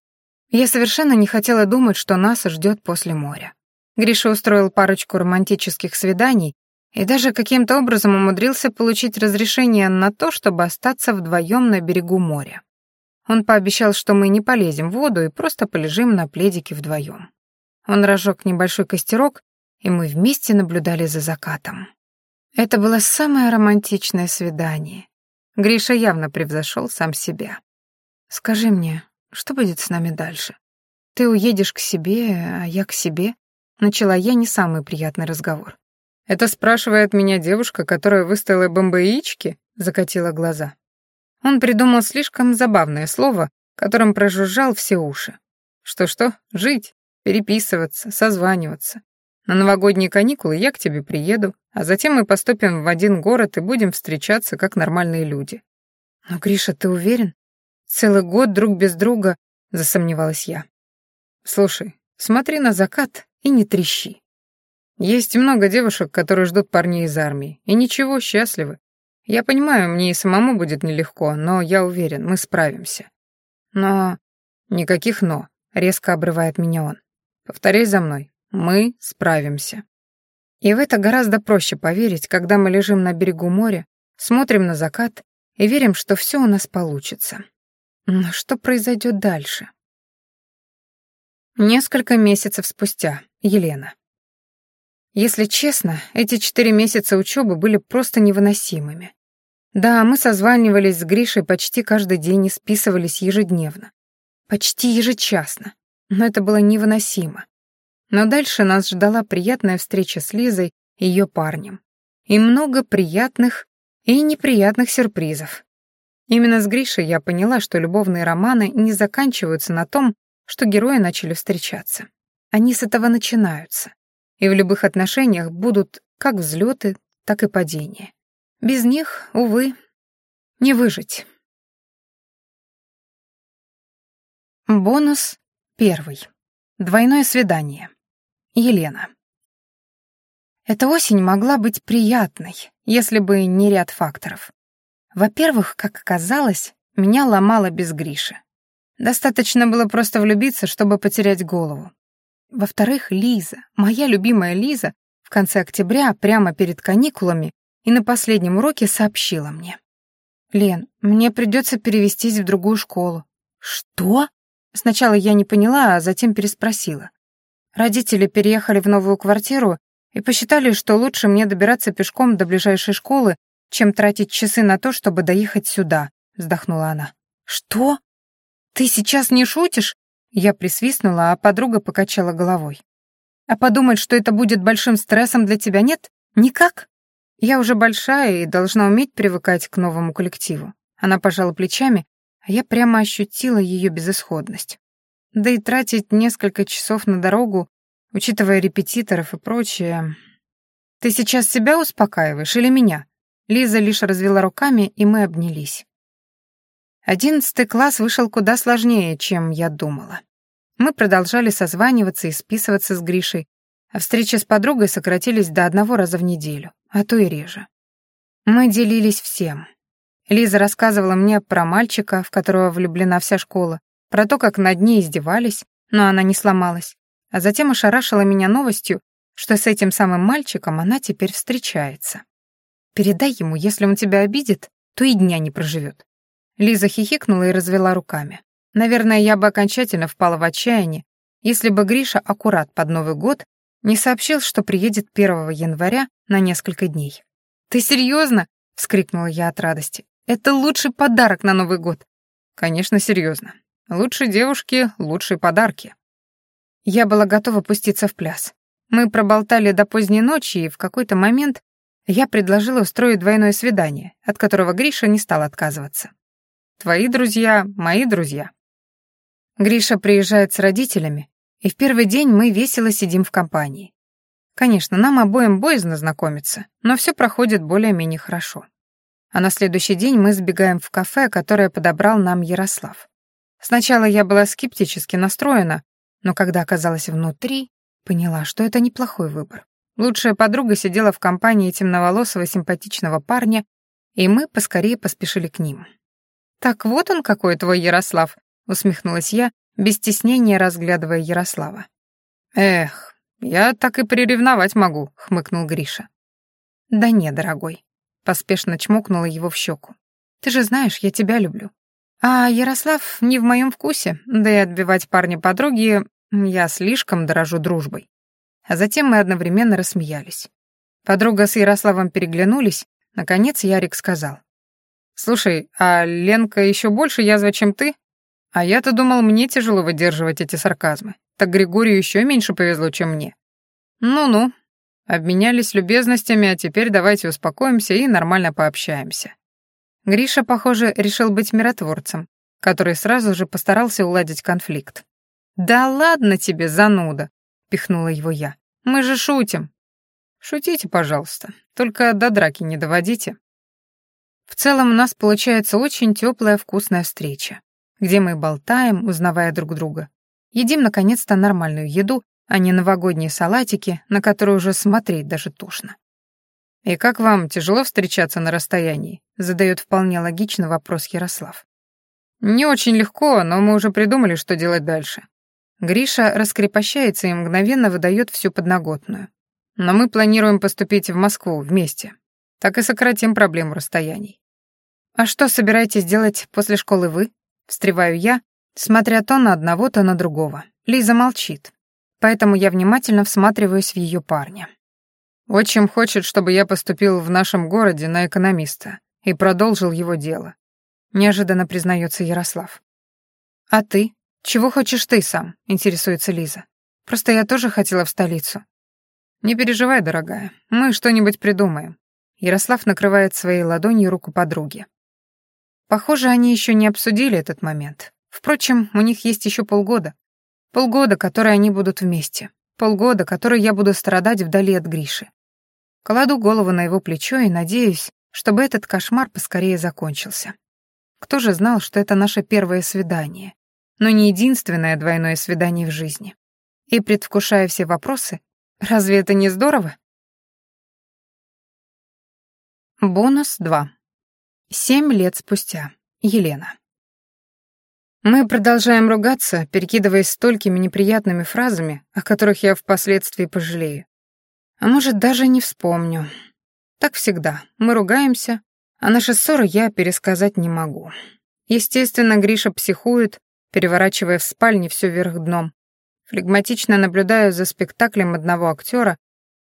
Я совершенно не хотела думать, что нас ждет после моря. Гриша устроил парочку романтических свиданий и даже каким-то образом умудрился получить разрешение на то, чтобы остаться вдвоем на берегу моря. Он пообещал, что мы не полезем в воду и просто полежим на пледике вдвоем. Он разжег небольшой костерок, и мы вместе наблюдали за закатом. Это было самое романтичное свидание. Гриша явно превзошел сам себя. «Скажи мне, что будет с нами дальше? Ты уедешь к себе, а я к себе?» Начала я не самый приятный разговор. «Это спрашивает меня девушка, которая выставила бомбоички?» — закатила глаза. Он придумал слишком забавное слово, которым прожужжал все уши. Что-что? Жить, переписываться, созваниваться. На новогодние каникулы я к тебе приеду, а затем мы поступим в один город и будем встречаться как нормальные люди. Но, Гриша, ты уверен? Целый год друг без друга, засомневалась я. Слушай, смотри на закат и не трещи. Есть много девушек, которые ждут парней из армии, и ничего, счастливы. Я понимаю, мне и самому будет нелегко, но я уверен, мы справимся. Но... Никаких «но», — резко обрывает меня он. Повторяй за мной. Мы справимся. И в это гораздо проще поверить, когда мы лежим на берегу моря, смотрим на закат и верим, что все у нас получится. Но что произойдет дальше? Несколько месяцев спустя. Елена. Если честно, эти четыре месяца учебы были просто невыносимыми. Да, мы созванивались с Гришей почти каждый день и списывались ежедневно. Почти ежечасно. Но это было невыносимо. Но дальше нас ждала приятная встреча с Лизой и ее парнем. И много приятных и неприятных сюрпризов. Именно с Гришей я поняла, что любовные романы не заканчиваются на том, что герои начали встречаться. Они с этого начинаются и в любых отношениях будут как взлеты, так и падения. Без них, увы, не выжить. Бонус первый. Двойное свидание. Елена. Эта осень могла быть приятной, если бы не ряд факторов. Во-первых, как оказалось, меня ломало без Гриши. Достаточно было просто влюбиться, чтобы потерять голову. Во-вторых, Лиза, моя любимая Лиза, в конце октября, прямо перед каникулами, и на последнем уроке сообщила мне. «Лен, мне придется перевестись в другую школу». «Что?» Сначала я не поняла, а затем переспросила. Родители переехали в новую квартиру и посчитали, что лучше мне добираться пешком до ближайшей школы, чем тратить часы на то, чтобы доехать сюда», — вздохнула она. «Что? Ты сейчас не шутишь?» Я присвистнула, а подруга покачала головой. «А подумать, что это будет большим стрессом для тебя, нет? Никак?» «Я уже большая и должна уметь привыкать к новому коллективу». Она пожала плечами, а я прямо ощутила ее безысходность. Да и тратить несколько часов на дорогу, учитывая репетиторов и прочее... «Ты сейчас себя успокаиваешь или меня?» Лиза лишь развела руками, и мы обнялись. Одиннадцатый класс вышел куда сложнее, чем я думала. Мы продолжали созваниваться и списываться с Гришей, а встречи с подругой сократились до одного раза в неделю, а то и реже. Мы делились всем. Лиза рассказывала мне про мальчика, в которого влюблена вся школа, про то, как над ней издевались, но она не сломалась, а затем ошарашила меня новостью, что с этим самым мальчиком она теперь встречается. Передай ему, если он тебя обидит, то и дня не проживет. Лиза хихикнула и развела руками. Наверное, я бы окончательно впала в отчаяние, если бы Гриша аккурат под Новый год не сообщил, что приедет 1 января на несколько дней. «Ты серьезно?» — вскрикнула я от радости. «Это лучший подарок на Новый год». «Конечно, серьезно. Лучшие девушки — лучшие подарки». Я была готова пуститься в пляс. Мы проболтали до поздней ночи, и в какой-то момент я предложила устроить двойное свидание, от которого Гриша не стал отказываться. «Твои друзья — мои друзья». Гриша приезжает с родителями, и в первый день мы весело сидим в компании. Конечно, нам обоим боязно знакомиться, но все проходит более-менее хорошо. А на следующий день мы сбегаем в кафе, которое подобрал нам Ярослав. Сначала я была скептически настроена, но когда оказалась внутри, поняла, что это неплохой выбор. Лучшая подруга сидела в компании темноволосого симпатичного парня, и мы поскорее поспешили к ним. «Так вот он какой твой Ярослав», — усмехнулась я, без стеснения разглядывая Ярослава. «Эх, я так и приревновать могу», — хмыкнул Гриша. «Да не, дорогой», — поспешно чмокнула его в щеку. «Ты же знаешь, я тебя люблю. А Ярослав не в моем вкусе, да и отбивать парня подруги я слишком дорожу дружбой». А затем мы одновременно рассмеялись. Подруга с Ярославом переглянулись, наконец Ярик сказал. «Слушай, а Ленка еще больше язва, чем ты? А я-то думал, мне тяжело выдерживать эти сарказмы. Так Григорию еще меньше повезло, чем мне. Ну-ну. Обменялись любезностями, а теперь давайте успокоимся и нормально пообщаемся. Гриша, похоже, решил быть миротворцем, который сразу же постарался уладить конфликт. «Да ладно тебе, зануда!» — пихнула его я. «Мы же шутим!» «Шутите, пожалуйста, только до драки не доводите». В целом у нас получается очень теплая вкусная встреча где мы болтаем, узнавая друг друга. Едим, наконец-то, нормальную еду, а не новогодние салатики, на которые уже смотреть даже тошно. «И как вам, тяжело встречаться на расстоянии?» — задает вполне логичный вопрос Ярослав. «Не очень легко, но мы уже придумали, что делать дальше». Гриша раскрепощается и мгновенно выдает всю подноготную. «Но мы планируем поступить в Москву вместе. Так и сократим проблему расстояний». «А что собираетесь делать после школы вы?» Встреваю я, смотря то на одного, то на другого. Лиза молчит, поэтому я внимательно всматриваюсь в ее парня. Отчим хочет, чтобы я поступил в нашем городе на экономиста и продолжил его дело. Неожиданно признается Ярослав. А ты? Чего хочешь ты сам? Интересуется Лиза. Просто я тоже хотела в столицу. Не переживай, дорогая, мы что-нибудь придумаем. Ярослав накрывает своей ладонью руку подруги. Похоже, они еще не обсудили этот момент. Впрочем, у них есть еще полгода. Полгода, которые они будут вместе. Полгода, которые я буду страдать вдали от Гриши. Кладу голову на его плечо и надеюсь, чтобы этот кошмар поскорее закончился. Кто же знал, что это наше первое свидание, но не единственное двойное свидание в жизни. И предвкушая все вопросы, разве это не здорово? Бонус 2. Семь лет спустя. Елена. Мы продолжаем ругаться, перекидываясь столькими неприятными фразами, о которых я впоследствии пожалею. А может, даже не вспомню. Так всегда. Мы ругаемся, а наши ссоры я пересказать не могу. Естественно, Гриша психует, переворачивая в спальне все вверх дном. Флегматично наблюдаю за спектаклем одного актера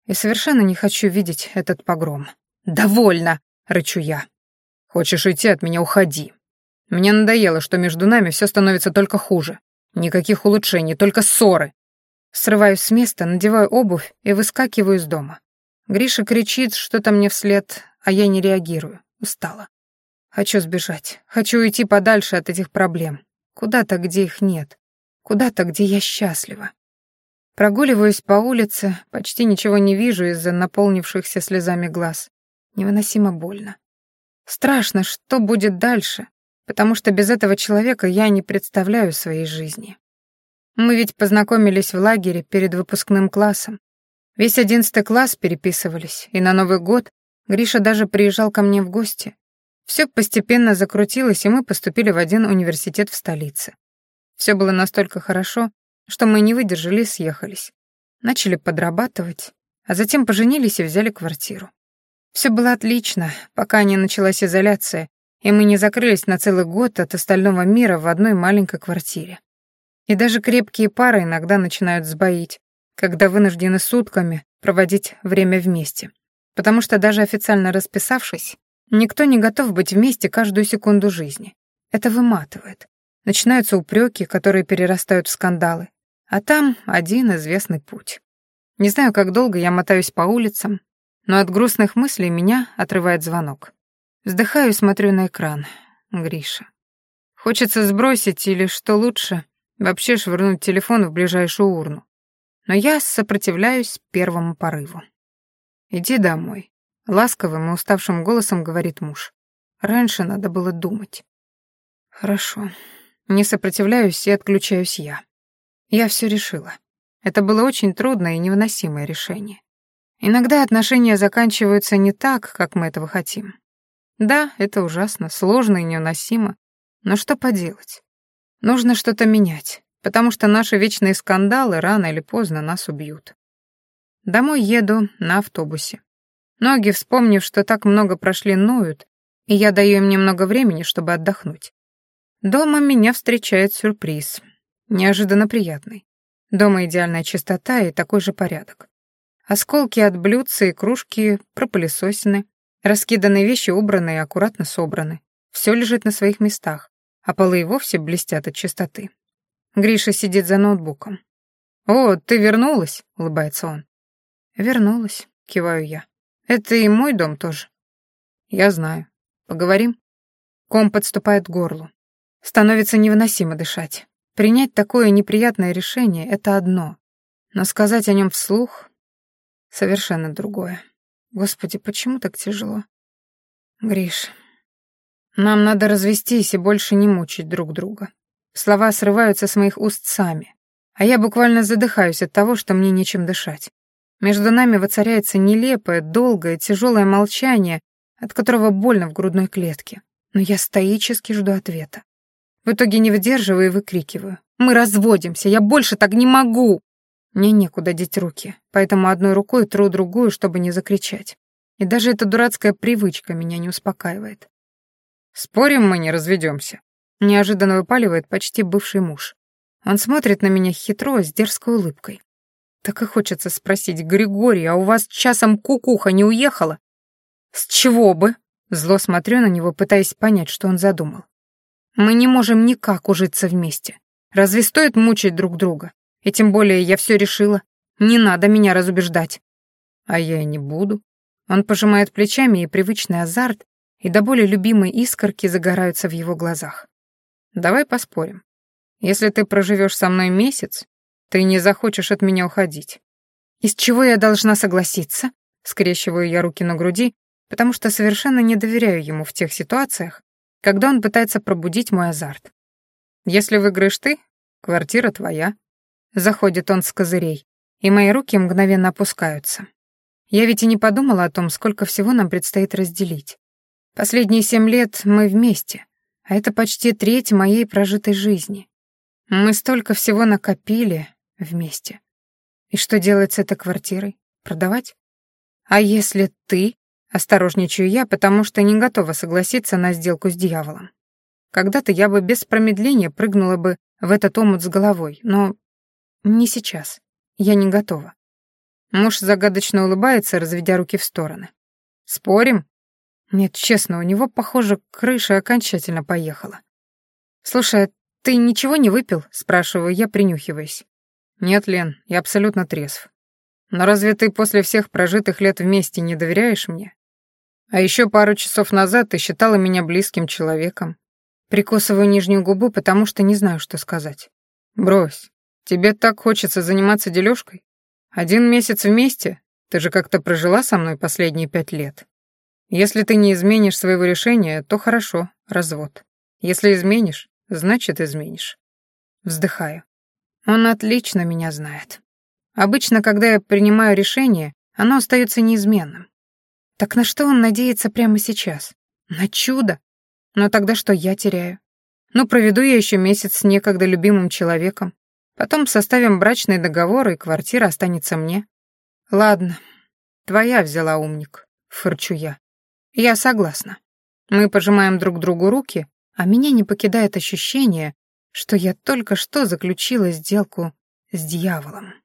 и совершенно не хочу видеть этот погром. «Довольно!» — рычу я. Хочешь уйти от меня, уходи. Мне надоело, что между нами все становится только хуже. Никаких улучшений, только ссоры. Срываюсь с места, надеваю обувь и выскакиваю из дома. Гриша кричит что-то мне вслед, а я не реагирую. Устала. Хочу сбежать. Хочу уйти подальше от этих проблем. Куда-то, где их нет. Куда-то, где я счастлива. Прогуливаюсь по улице, почти ничего не вижу из-за наполнившихся слезами глаз. Невыносимо больно. Страшно, что будет дальше, потому что без этого человека я не представляю своей жизни. Мы ведь познакомились в лагере перед выпускным классом. Весь одиннадцатый класс переписывались, и на Новый год Гриша даже приезжал ко мне в гости. Все постепенно закрутилось, и мы поступили в один университет в столице. Все было настолько хорошо, что мы не выдержали и съехались. Начали подрабатывать, а затем поженились и взяли квартиру. Все было отлично, пока не началась изоляция, и мы не закрылись на целый год от остального мира в одной маленькой квартире. И даже крепкие пары иногда начинают сбоить, когда вынуждены сутками проводить время вместе. Потому что даже официально расписавшись, никто не готов быть вместе каждую секунду жизни. Это выматывает. Начинаются упреки, которые перерастают в скандалы. А там один известный путь. Не знаю, как долго я мотаюсь по улицам, но от грустных мыслей меня отрывает звонок. Вздыхаю и смотрю на экран. Гриша. Хочется сбросить или, что лучше, вообще швырнуть телефон в ближайшую урну. Но я сопротивляюсь первому порыву. «Иди домой», — ласковым и уставшим голосом говорит муж. «Раньше надо было думать». «Хорошо. Не сопротивляюсь и отключаюсь я. Я все решила. Это было очень трудное и невыносимое решение. Иногда отношения заканчиваются не так, как мы этого хотим. Да, это ужасно, сложно и невыносимо, но что поделать? Нужно что-то менять, потому что наши вечные скандалы рано или поздно нас убьют. Домой еду на автобусе. Ноги, вспомнив, что так много прошли, ноют, и я даю им немного времени, чтобы отдохнуть. Дома меня встречает сюрприз, неожиданно приятный. Дома идеальная чистота и такой же порядок. Осколки от блюдца и кружки пропылесосены, раскиданные вещи убраны и аккуратно собраны. Все лежит на своих местах, а полы и вовсе блестят от чистоты. Гриша сидит за ноутбуком. «О, ты вернулась?» — улыбается он. «Вернулась», — киваю я. «Это и мой дом тоже». «Я знаю. Поговорим?» Ком подступает к горлу. Становится невыносимо дышать. Принять такое неприятное решение — это одно, но сказать о нем вслух Совершенно другое. Господи, почему так тяжело? Гриш, нам надо развестись и больше не мучить друг друга. Слова срываются с моих уст сами, а я буквально задыхаюсь от того, что мне нечем дышать. Между нами воцаряется нелепое, долгое, тяжелое молчание, от которого больно в грудной клетке. Но я стоически жду ответа. В итоге не выдерживаю и выкрикиваю. «Мы разводимся! Я больше так не могу!» Мне некуда деть руки, поэтому одной рукой тру другую, чтобы не закричать. И даже эта дурацкая привычка меня не успокаивает. «Спорим, мы не разведемся?» Неожиданно выпаливает почти бывший муж. Он смотрит на меня хитро, с дерзкой улыбкой. Так и хочется спросить, «Григорий, а у вас часом кукуха не уехала?» «С чего бы?» Зло смотрю на него, пытаясь понять, что он задумал. «Мы не можем никак ужиться вместе. Разве стоит мучить друг друга? И тем более я все решила. Не надо меня разубеждать. А я и не буду. Он пожимает плечами, и привычный азарт, и до более любимые искорки загораются в его глазах. Давай поспорим. Если ты проживешь со мной месяц, ты не захочешь от меня уходить. Из чего я должна согласиться? Скрещиваю я руки на груди, потому что совершенно не доверяю ему в тех ситуациях, когда он пытается пробудить мой азарт. Если выиграешь ты, квартира твоя, Заходит он с козырей, и мои руки мгновенно опускаются. Я ведь и не подумала о том, сколько всего нам предстоит разделить. Последние семь лет мы вместе, а это почти треть моей прожитой жизни. Мы столько всего накопили вместе. И что делать с этой квартирой? Продавать? А если ты? Осторожничаю я, потому что не готова согласиться на сделку с дьяволом. Когда-то я бы без промедления прыгнула бы в этот омут с головой, но «Не сейчас. Я не готова». Муж загадочно улыбается, разведя руки в стороны. «Спорим?» Нет, честно, у него, похоже, крыша окончательно поехала. «Слушай, а ты ничего не выпил?» — спрашиваю я, принюхиваясь. «Нет, Лен, я абсолютно трезв. Но разве ты после всех прожитых лет вместе не доверяешь мне? А еще пару часов назад ты считала меня близким человеком. Прикусываю нижнюю губу, потому что не знаю, что сказать. Брось. Тебе так хочется заниматься дележкой? Один месяц вместе? Ты же как-то прожила со мной последние пять лет. Если ты не изменишь своего решения, то хорошо, развод. Если изменишь, значит изменишь. Вздыхаю. Он отлично меня знает. Обычно, когда я принимаю решение, оно остается неизменным. Так на что он надеется прямо сейчас? На чудо? Но тогда что я теряю? Ну, проведу я еще месяц с некогда любимым человеком. Потом составим брачный договор, и квартира останется мне. Ладно, твоя взяла умник, фырчу я. Я согласна. Мы пожимаем друг другу руки, а меня не покидает ощущение, что я только что заключила сделку с дьяволом.